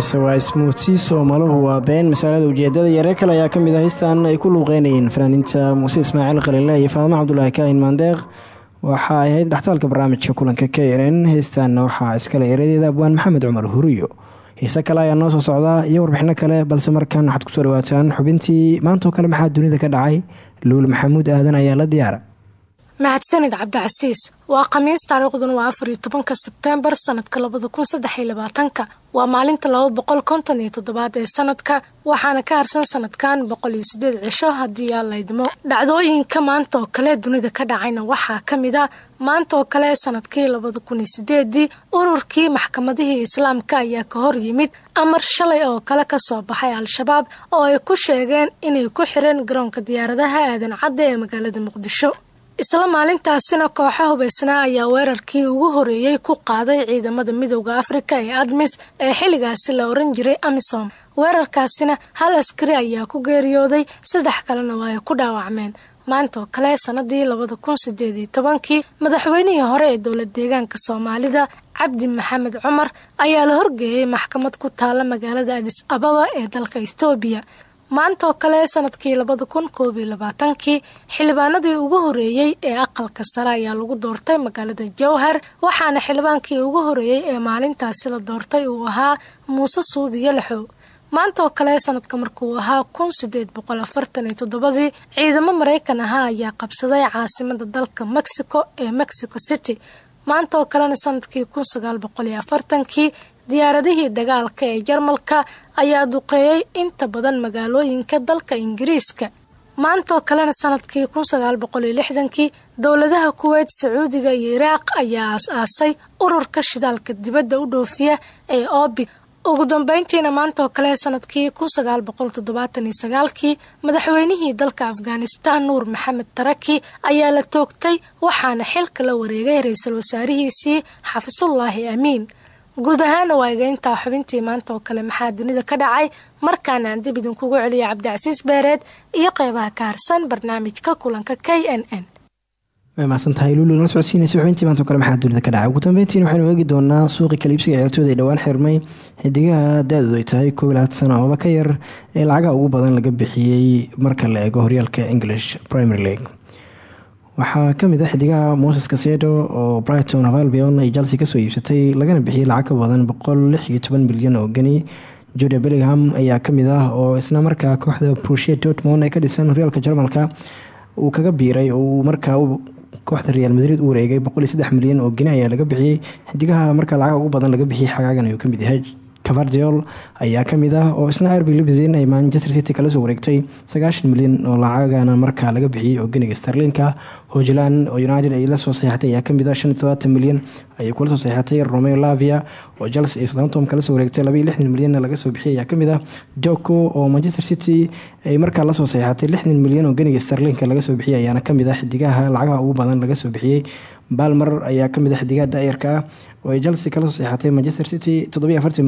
mise waa maluhu waa been. Masaalada ujeedada yare kale ayaa ka mid ah heystan ay ku luuqeynayeen fanaaniinta muuse ismaaciil khaliile iyo faadmo cabdulaahi kaahin maandeeq waxa ay ahayd dhextaalka barnaamijka kulanka k n n. Heestaana waxaa iskale eradeeda abwaan maxamed cumar huriyo heese kale ayaa noo soo socdaa iyo warbixino kale balse markan waxaad ku soo dhawaataan xubintii maantoo kale maxaa dunida ka dhacay? Luul maxamuud aadan ayaa la diyaara mahadsanid cabdicasiis waa khamiis taariikhduna waa afar iyo tobanka sebteembar sanadka labada kun saddex iyo labaatanka. Waa maalinta laba boqol konton iyo toddobaad ee sanadka waxaana ka harsan sanadkan boqol iyo sideed cisho haddii aa laydmo dhacdooyinka maanta oo kale dunida ka dhacayna waxaa ka mid a maanta oo kale sannadkii labada kun iyo sideedii ururkii maxkamadihii islaamka ayaa ka hor yimid amar shalay oo kale ka soo baxay al-shabaab oo ay ku sheegeen inay ku xireen garoonka diyaaradaha aadan cadda ee magaalada muqdisho isla maalintaasina kooxo hubaysnaa ayaa weerarkii ugu horeeyey ku qaaday ciidamada midowda afrika ee admis ee xilligaasi la oran jiray amisom weerarkaasina hal askari ayaa ku geeriyooday saddex kalena waa ay ku dhaawacmeen. Maanta oo kale sanadii labada kun sideed iyo tobankii madaxweynihii hore ee dowlad deegaanka soomaalida cabdi maxamed cumar ayaa la horgeeyey maxkamad ku taala magaalada adis ababa ee dalka ethoobiya maanta oo kale sannadkii labada kun koob labaatankii xildhibaanadii ugu horeeyey ee aqalka sare ayaa lagu doortay magaalada jowhar waxaana xildhibaankii ugu horeeyey ee maalintaasi la doortay uu ahaa muuse suudi yalaxow. Maanta oo kale sanadka markuu ahaa kun sideed boqol afartan iyo toddobadii ciidamo maraykan ahaa ayaa qabsaday caasimada dalka mexico ee mexico city. Maanta oo kalena sannadkii kun sagaal boqol afartankii diyaaradihii dagaalka ee jarmalka ayaa duqeeyey inta badan magaalooyinka dalka ingiriiska. Maanta oo kalena sannadkii kun sagaal boqol iyo lixdankii dowladaha kuweyt sacuudiga iyo iraaq ayaa aas-aasay ururka shidaalka dibadda u dhoofiya ee obig ugu dambeyntiina maanta oo kale sannadkii kun sagaal boqol toddobaatan iyo sagaalkii madaxweynihii dalka afghanistan nuur maxamed taraki ayaa la toogtay waxaana xilka la wareegay ra'iisul wasaarihiisii xafisullaahi amiin guud ahaana waa egeyntaa xubintii maanta oo kale maxaa dunida ka dhacay? Markaana aan dib idinkugu celiya cabdicasiis beereed iyo qeybaha ka harsan barnaamijka kulanka k n n. Way mahadsan tahay luulu nala xubintii maanta oo kale maxaa ka dhacay? Ugu dambeyntiin waxaynu eegi doonaa suuqii kaliibsiga ciyaartooda ee dhowaan xirmay xidigaha da-doodu ay tahay koob iyo labaatan sano ooba ka yar ee lacagaha ugu badan laga bixiyey marka la eego horyaalka english premier league waxaa ka mid ah xidigaha moses kasedo oo brighton of albion ay chelsea ka soo iibsatay lagana bixiyey lacag ka badan boqol lix iyo oo geni. Jude bellingham ayaa ka mid ah oo isna markaa kooxda brushe dortmond ee ka dhisan horyaalka jarmalka. Uu kaga biiray oo uu markaa kooxda real madrid u wareegay boqol milyan oo geni ayaa laga bixiyey xidigaha markaa lacag ugu badan laga bixiyey xagaagan ayuu ka mid yahay cavardiol ayaa ka mid ah oo isna arbi libzin ay manchester city kala soo wareegtay sagaashan milyan oo lacagana markaa laga bixiyey oo geniga starlinka. Hojeland oo united ay la soo saxeexatay ayaa ka mid ah shan todobaatan milyan ayay kula soo saxeexatay romeo lavia oo chelsea ay southampton kala soo wareegtay laba iyo lixdan milyanna laga soo bixiyay ayaa ka mid ah. Joko oo manchester city ay markaa la soo saxeexatay lixdan milyan oo geniga starlinka laga soo bixiyay ayaana ka mid ah xidigaha lacagaha ugu badan laga soo bixiyey balmer ayaa ka mid ah xidigaha daayarka oo chelsea kala soo seexatay manchester city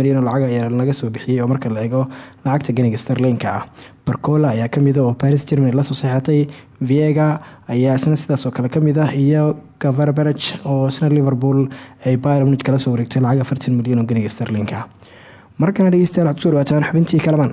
milyan oo lacag ayaa laga soo bixiyey oo marka la eego lacagta ganiga starlinka ah. Barcola ayaa ka mid ah oo paris germany la soo seexatay. Viega ayaa isna sidaas oo kale ka mid ah. Iyo cavarberg oo isna liverpool ay bayr munij kala soo wareegtay lacag milyan oo ganiga starlinka ah. Markana dhegeystayaal waxad ku soo dhawaataan xubintii kalamaan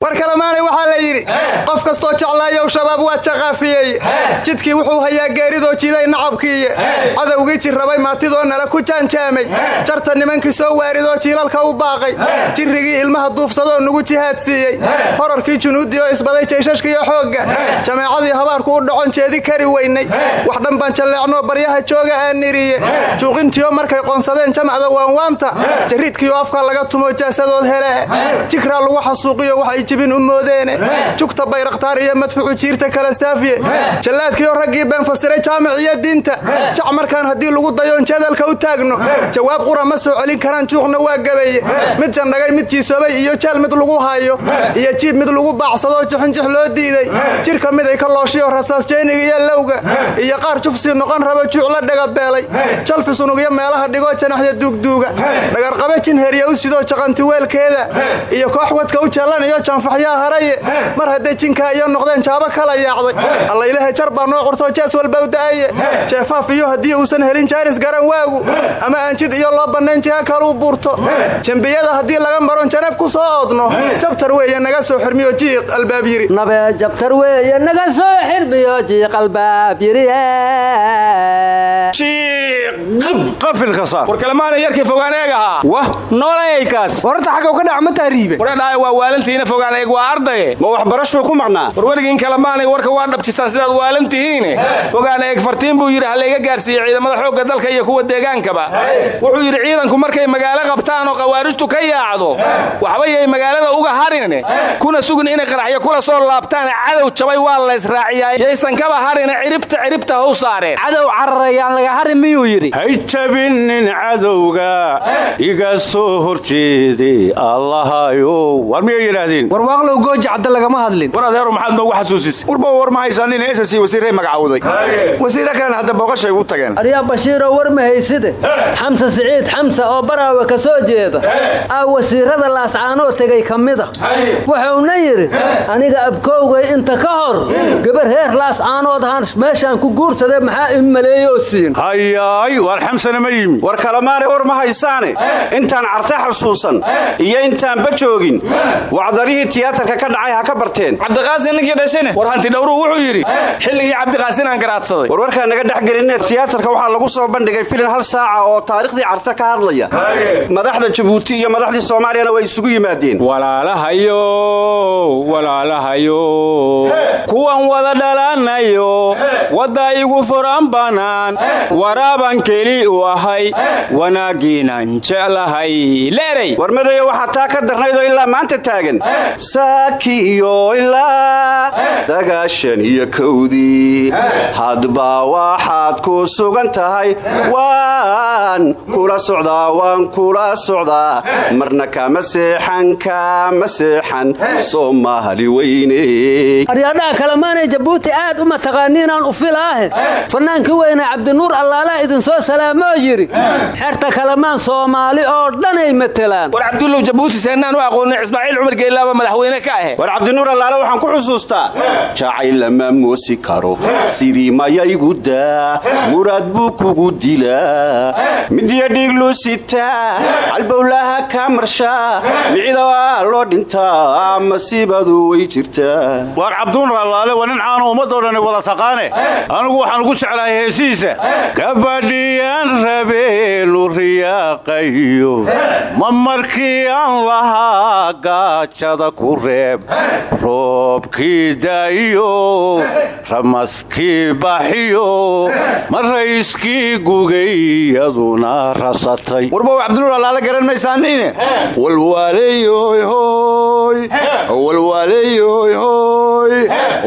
war kalamaanay waxaa la yidhi qof kastoo jeclaayow shabaab waa jaqaafiyey. Jidkii wuxuu hayaa geeridoo jiday nacabkiiye cadowgii jirrabay maatidoo nala ku jaanjaamay. Jarta nimankii soo waaridoo jiilalka u baaqay. Jirrigii ilmaha duufsadoo nugu jihaad siiyey. Horarkii junuuddii oo isbaday jayshashkiiyo xoogga. Jameecadii habaarku u dhacon jeedi kari weynay. Wax dhan baan jalleecnoo baryaha jooga aan niriye. Juuqintiyo markay qoonsadeen jamacda waanwaanta. Jariidkiioo afka laga tumo jaasadood hele jigraa lagu xasuuqiyo jibin u moodeene. Jugta bayraktaar iyo madfuucu jiirta kala saafiye. Jallaadkiioo raggii been fasiray jaamic iyo diinta. Jac markaan haddii lagu dayoon jadalka u taagno. Jawaab qura ma soo celin karaan juuqna waa gabaye mid jandhagay mid jiisoobay iyo jaal mid lagu hayo iyo jiib mid lagu baacsadoo jixinjix loo diiday. Jirka mid ay ka looshiyo rasaas jeyniga iyo lowga iyo qaar jufsii noqon rabo juuc la dhagabeelay jalfi sunugyo meelaha dhigoo janaxya duugduuga. Dhagarqabe jin herya u sidoo jaqanti weelkeeda. Iyo koox wadka u jeellan iyo janfaxyaa haraye mar hadday jinkaa iyo noqdeen jaabo kala yaacday. Allaylahe jar baa noo qurtoo jees walba u da'aye jeefaaf iyo haddii uusan helin jaanis garan waagu. Ama aan jid iyo loo bannayn jiha kaluu buurto. Jembiyada haddii laga maron janab ku soo oodno. Jabtar weeye naga soo xirmiyo jiiq albaab yiri. Nabe jabtar weeye naga soo xirmiyo jiiq albaab yiri qafilka saar. War kalemaana yarkii fogaan eeg ahaa. Wah noolayaykaas wararta xagga ka dhac ma tahriibe waradhaaya waa waalantihiina fogaan eeg waa ardaye ma waxbarashuu ku maqnaa? War weligiin kalemaanay warka waa dhabjisaan sidaad waalan tihiine fogaan eeg fartiin buu yidhi halayga gaarsiiye ciidamada xoogga dalka iyo kuwa deegaankaba. Wuxuu yidhi ciidanku markay magaalo qabtaan oo khawaarijtu ka yaacdo waxba yay magaalada uga harine kuna sugin inay qaraxyo kula soo laabtaan cadow jabay waa laysraaciyaa yaysan kaba harine ciribta ciribta how saareen. Cadow cararayaan laga hari miyuu yidhi hay jabinin cadowga iga soo horjeede allahayow war miyay yidhaahdeen warwaaqlow gooja cadda lagama hadlin. War adeeru maxaad noogu xasuusisay warba war ma haysanin ss wasiirray magacowday. Wasiirra kalena hadda booqashay ugu tageen. Aryaa bashiiroo war ma hayside? Xamse siciid xamse oo baraawe ka soo jeeda? Aa wasiirada laascaanoo tegay ka mida? Wuxuuna yidhi aniga abkoowgay inta ka hor gabar heer laascaanood ahaan meeshaan ku guursaday maxaa i maleeyoo siin hayaay waar xamsana ma yimi. War kalemaanay war ma haysaane. Intaan carte xasuusan iyo intaanba joogin. Wacdarihii tiyaatarka ka dhacay ha ka barteen. Cabdiqaasin ninkii dhashine war hanti dhowruhu wuxuu yidhi xilligii cabdiqaasin aan garaadsaday. War warkaa naga dhex gelinne tiyaatarka waxaa lagu soo bandhigay filin hal saaca oo taariikhdii carte ka hadlaya. Madaxda jabuuti iyo madaxdii soomaaliyana way isugu yimaadeen. Walaalahayo walaalahayo kuwan wada dhalanayo wadda igu furan bannaan waraaban keli u ahay wanaaggiinan jeclahay. Leeray warmadayo waxaa taa ka darnaydoo ilaa maanta taagan. Saaki iyo ilaa dagaashan iyo kowdii hadba waxaad ku sugan tahay. Waan kula socdaa waan kula socdaa. Marna kama seexan kama seexan. Soomaali weyne. Aryaadhaha kalemaanay jabuuti aad uma taqaaniinaan u filaahe fannaankii weyne cabdinuur allaala idin soo salaamoo yidhi xerta kalamaan soomaali oo dhanay matelaan. War cabdullow jabuuti seennaan u aqoonin ismaaciil cumar geellaaba madaxweyne ka ahe. War cabdinuur allaale waxaan ku xusuustaa. Jacayl lama moosi karo. Sidii mayaygu daa. Muraad buu kugu dilaa. Midiyo dhiigluu sitaa. Calbowlaha ka marshaa. Micida waa loo dhintaa. Masiibadu way jirtaa. Waar cabduunur allaale waa nin caano ummadoo dhani wada taqaane. Anigu waxaan ugu jeclahay heesihiisa gabadhiyaan rabeenu riyaaqayo ma markii aan lahaa gaajada ku reeb roobkii daa'iyo ramaskii baxiyo ma rayskii gugayaduna rasatay warbow cabdinuur allaale garan maysaaniine walwaaleyoy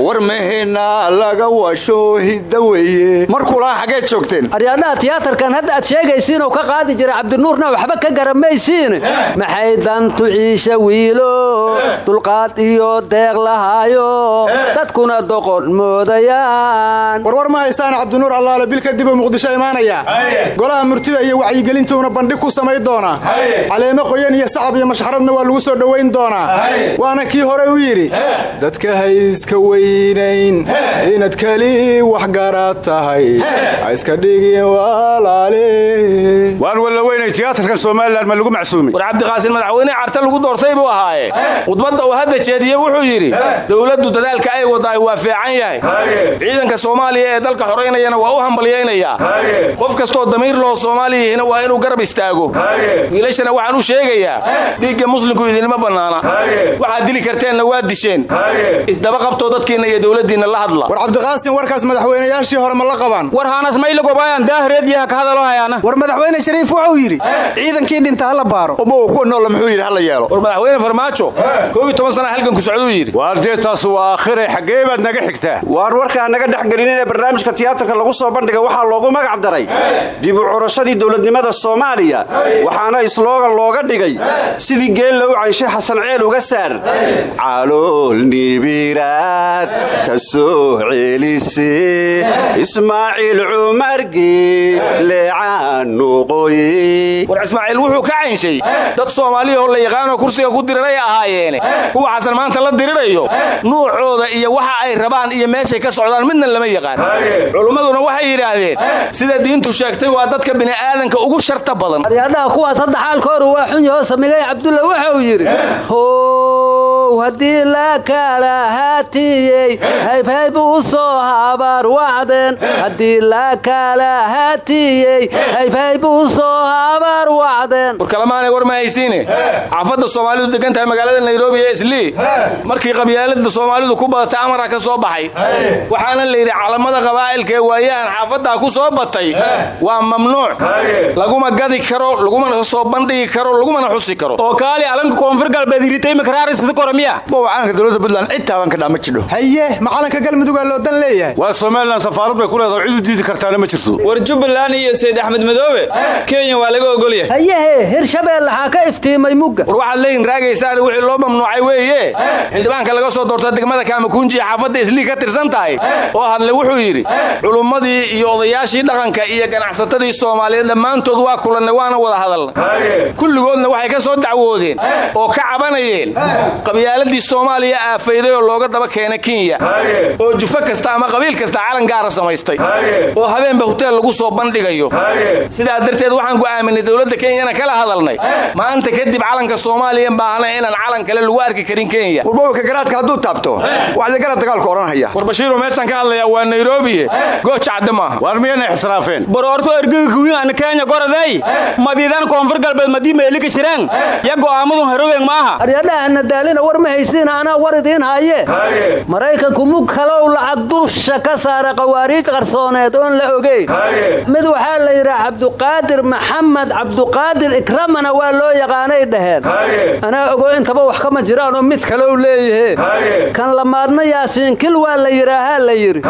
war mahena laga washo hidda weye mar kulaa xaggeed joogteen tiyaatarkan hadda aad sheegaysiinoo ka qaadi jira cabdinuurna waxba ka garamaysiine maxay dantu ciisha wiilo dulqaad iyo deeq lahaayo dadkuna doqon moodayaan. Warwar ma haysaana cabdinuur allaale bil kadibuu muqdisho imaanaya. Golaha murtida iyo wacyigelintuuna bandhig ku samayn doonaa. Caleemo qoyan iyo sacab iyo mashxaradna waa lagu soo dhowayn doonaa. Waana kii hore u yidhi dadka hayska weynayn inaad keli waxgaraad tahay. Ha iska dhigin waan walla weynay tiyaatarka somalilan ma lagu macsuumay war cabdiqaasin madaxweyne carte lagu doortay buu ahaaye. Khudbadda uu hadda jeediye wuxuu yidhi dowladdu dadaalka ay wadaay waa fiican yahay. Ciidanka soomaaliya ee dalka xoraynayana waa u hambalyaynayaa qof kastoo damiir loo soomaaliyahina waa inuu garab istaago. Wiilashana waxaan u sheegayaa dhiigga muslimku idinma bannaana. Waxaad dili karteenna waa disheen isdaba qabtoo dadkiinna iyo dowladdiinna la hadla. War cabdiqaasim warkaas madaxweynayaashii hore ma la qabaan? War haanas maylagobayan daahreedyaha ka hadalo hayaana war madaxweyne shariif wuxuu yidhi ciidankii dhinta hala baaro. Umow kuwa noolla muxuu yidhi hala yeelo. War madaxweyne farmaajo sana halganku socduu yidhi. Waar dee waa aakhire xaggee baad naga xigtaa? Waar warkaa naga dhex gelinina barnaamijka tiyaatarka lagu soo bandhiga waxaa loogu magac daray. Dib u curashadii dowladnimada soomaaliya waxaana isloogan looga dhigay sidii geella u cayshe xasan ceel uga saar. Calool nibiraad ka soo ismaaciil cumar geelecanuqoye war ismaaciil wuxuu ka caynshay. Dad soomaaliya oo la yaqaanoo kursiga ku diriray ahaayeene kuwa xasan maanta la dirirayo. Nuucooda iyo waxa ay rabaan iyo meeshay ka socdaan midna lama yaqaan culummaduna waxay yidhaahdeen sida diintu sheegtay waa dadka bini'aadanka ugu sharta badan. Aryaadhaha kuwaas hadda xaalkooru waa xun yahoo samigay cabdulla wuxuu yidhi how haddii la kala haatiyey haybhayb u soo habaar wacdeen haddii la kala haatiyey haybhayb u soo habaar wacdeen war kalamaanay war ma haysiine? Xaafadda soomaalidu degan tahay magaalada nairobi ee islii. Markii qabyaalada soomaalidu ku badatay amara ka soo baxay. Waxaana la yidhi calamada qabaa'ilka ee waayahan xaafaddaa ku soo batay waa mamnuuc. Laguma gadi karo lagumana soo bandhigi karo lagumana xusi karo. Oo kaali alanka koonfur galbeed iritay makaraarisada koramiya mow calanka dowladda puntland cid taaban ka dhaa ma jidho haye macalanka galmudugaa loo dan leeyahay. Waa somalilan safaarad bay ku leedahay cid u diidi kartaana ma jirto. War jubbaland iyo sayd axmed madoobe kenya waa laga ogolyahay hayehe hirshabelle waxaa ka iftiimay mugga. War waxaad leeyihiin raagaysaan wixii loo mamnuucay weeye. Xildhibaanka laga soo doorta degmada kaamakuunji ee xaafadda islii ka tirsan tahay oo hadle wuxuu yidhi culummadii iyo odayaashii dhaqanka iyo ganacsatadii soomaaliyeed dhammaantood waa kulannay waana wada hadalna kulligoodna waxay ka soo dacwoodeen oo ka cabanayeen qabyaaladii soomaaliya aafayday oo looga daba keenay kenya. Oo jufo kasta ama qabiil kasta calan gaara samaystay. Oo habeenba huteel lagu soo bandhigayo. Sidaa darteed waxaan go'aaminay dowladda kenyana kala hadalnay. Maanta kadib calanka soomaaliya baahna inaan calan kale lagu arki karin kenya. Warbawka garaadka hadduu taabto. Waxda gala dagaalka odhanhaya war bashiiro meeshaan ka hadlayaa waa nairobi. Gooja cadde maaha waar miyana ixtiraafeen? Bororto ergega kuwiin kenya goraday. Madiidan koonfur galbeed madii meelika jiraan ya go'aamadun haroween maaha. Aryadhahana daalina war ma haysiin anaa war idiin haye maraykanku mug kalow lacag dusha ka saara qawaariij qarsooneed oon la ogeyn mid waxaa la yidhaha cabduqaadir maxamed cabduqaadir ikramana waa loo yaqaanay dhaheen. Anaa ogo intaba wax kama jiraanoo mid kalow leeyahe kan lamaadna yaasiinkil waa la yidhaahaa la yidhi.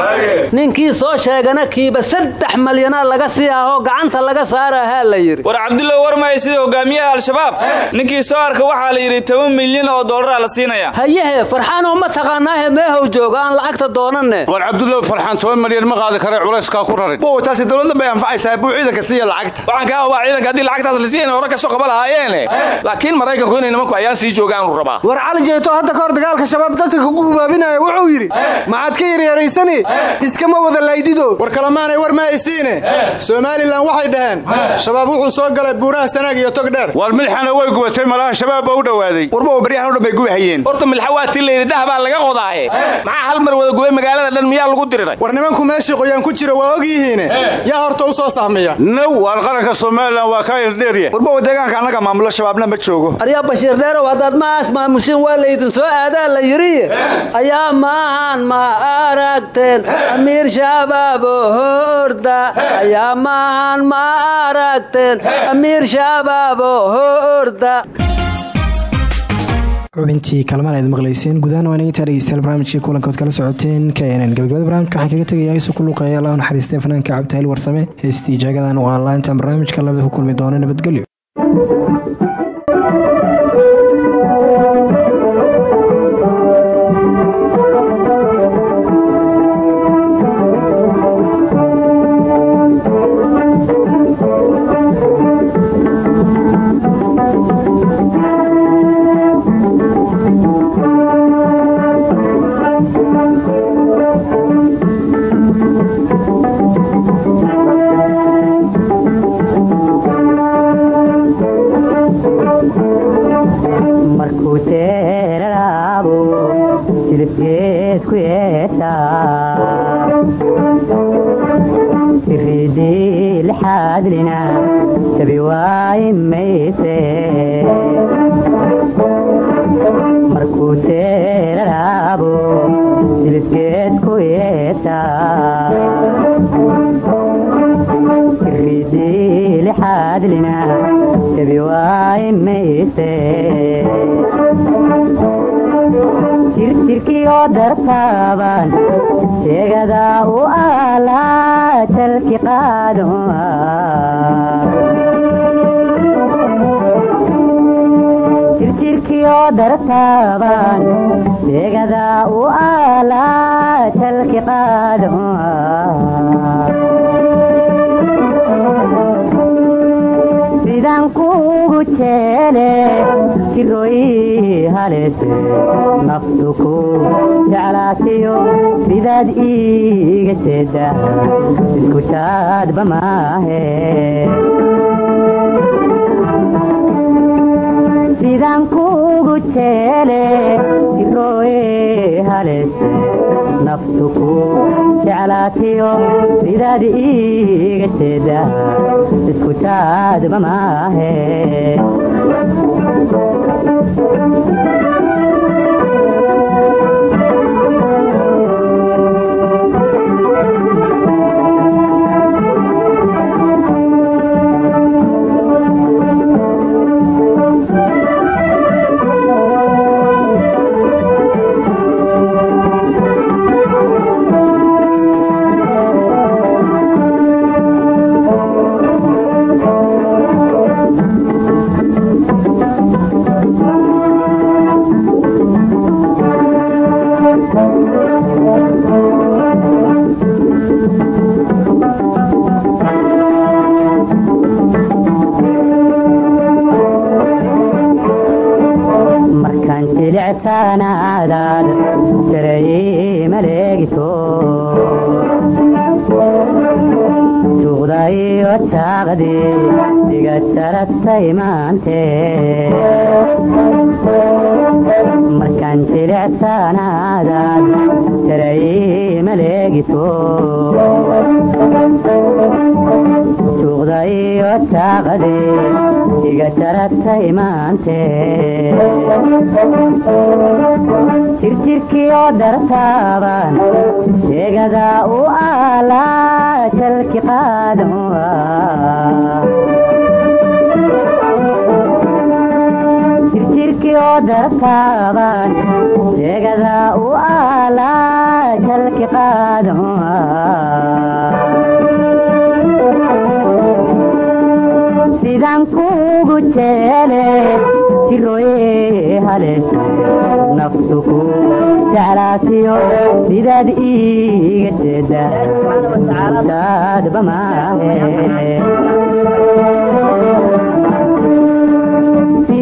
Ninkii soo sheegana kiiba saddex malyanaa laga sii ahoo gacanta laga saarahaa la yidhi. War cabdulla warmay sida hogaamiyaha al-shabaab? Ninkii soo arka waxaa la yidhi toban milyan oo dollaraa la siinaya hayehe farxaanoo ma taqaanaahe meehow jooga aan lacagta doonanne. War cabdulla farxaan toban malyan ma qaadi kare culayskaa ku rarin bow taasi dowladda bay anfacaysaa buu ciidanka siiya lacagta. Waxaan kaa hubaa ciidanka haddii lacagtaas la siiyan hore ka soo qaba lahaayeene laakiin maraykanku inay nimanku ayaan sii joogaanu rabaa. War cali hadda ka hor dagaalka shabaab dadka kugu hubaabinaya wuxuu yidhi maxaad ka yaryaraysani iskama wada laydido. War kalemaanay war ma haysiine somalilan waxay dhaheen shabaab wuxuu soo galay buuraha sanaag iyo tog dheer war milxana way gubatay malaha shabaab baa u dhowaaday warbow baryahan o dhan bay horta milxa waa ti layidhi dahabaa laga qodaaye. Maxaa hal mar wada gubay magaalada dhan miyaa lagu diriray war nimanku meeshii qoyaan ku jira waa og yihiine. Yaa horta u soo sahmiya now waar qaranka somalilan waa kaa ildheerya warbow deegaanka annaga maamulo shabaabna ma joogo. Aryaa bashiir dheerow haddaad maas maamushin waa laydin soo aadaa la yidhi. Ayaa maahan ma aragteen amiir shabaabo horda. Ayaa maahan ma aragteen amiir shabaabo horda xubintii kalmaan aad maqlayseen gudahaan waan intaa dhegeystayaal barnaamijkii kulankood kala socoteen. Knn gabagabada barnamijka waxaan kaga tegayaa isu ku luuqeeya allah naxariistay fanaanka cabdihali warsame. Heestii jaagadan oo aan laintaan barnaamijka labada ku kulmi doono nabadgelyo dartaaban jeegada u aalaa jalki qaado jeele jirooyi haleeshe naftu ku jeclaatiyo sidaad iiga jeeda isku jaadba maahe sidaan kuugu jeele jirooye haleeshe naftu ku jeclaatiyo sidaad iiga jeeda isku jaadba maahe jaratay maante markaan jilicsaanaadaad jaray maleegito juuqdayo jaaqdi iga jaratay maante jirjirkiyo dartaaban jeegada u aalaa jalki qaado dartaaban jeegada u aalaa jalki qaado sidaan kuugu jeele jirooye haleeshe naftu ku jeclaatiyo sidaad iiga jeeda jaadba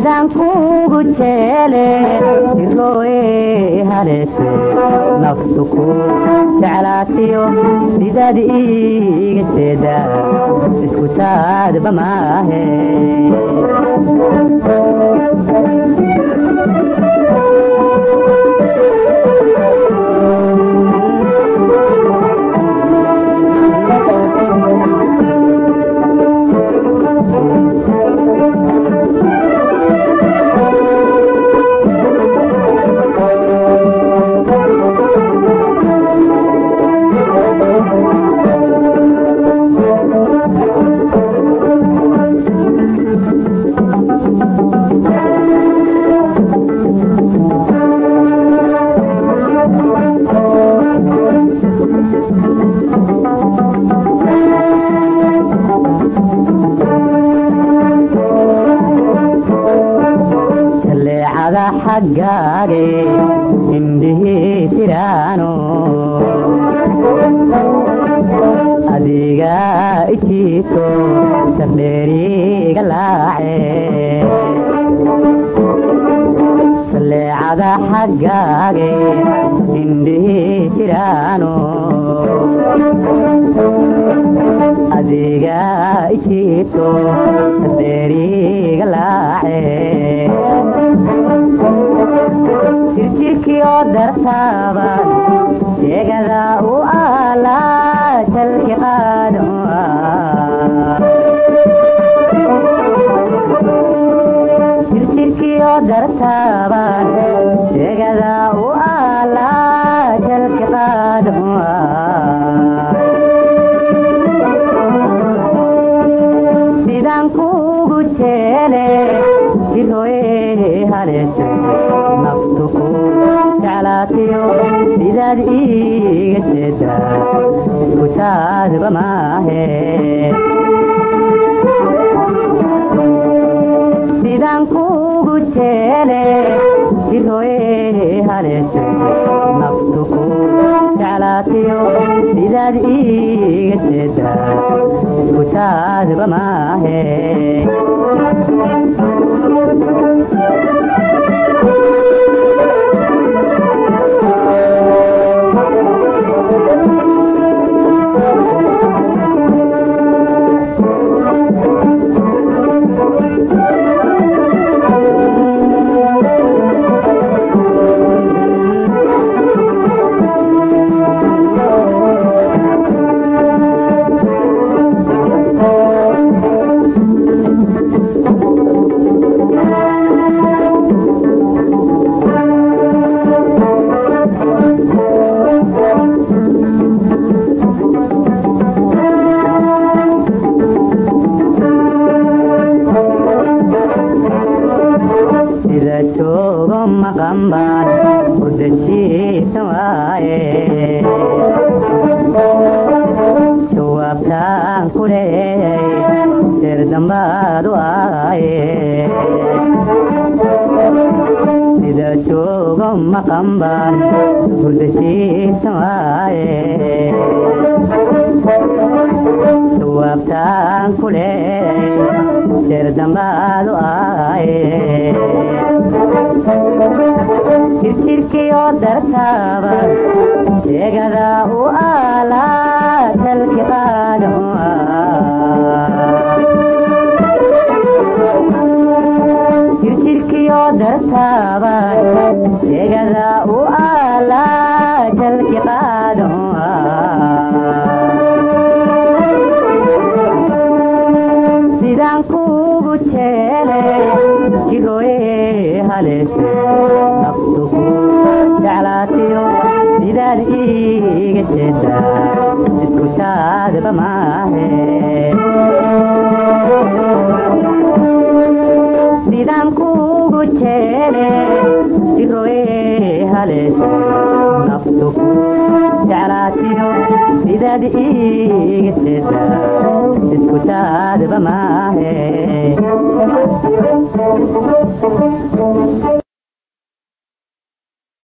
maahe sidaan kuugu jeele jirooye haleeshe naftu ku jeclaatiyo sidaad iiga jeeda isku jaadba maahe xaggaage indhihii jiraano adiga ijiito sardheeriga laace jaleecada xaggaage indhihii jiraano adiga ijiito sardheeriga laace jirjirkiyo dartaaban jeegada u aalaa jalki qaado jirjirkiyo dartaaban jeegada jeeda isku jaadba sidaan kugu jeele jirhoe haleeshe naftu ku jeclaatayo sidaad iiga jeeda isku jaadba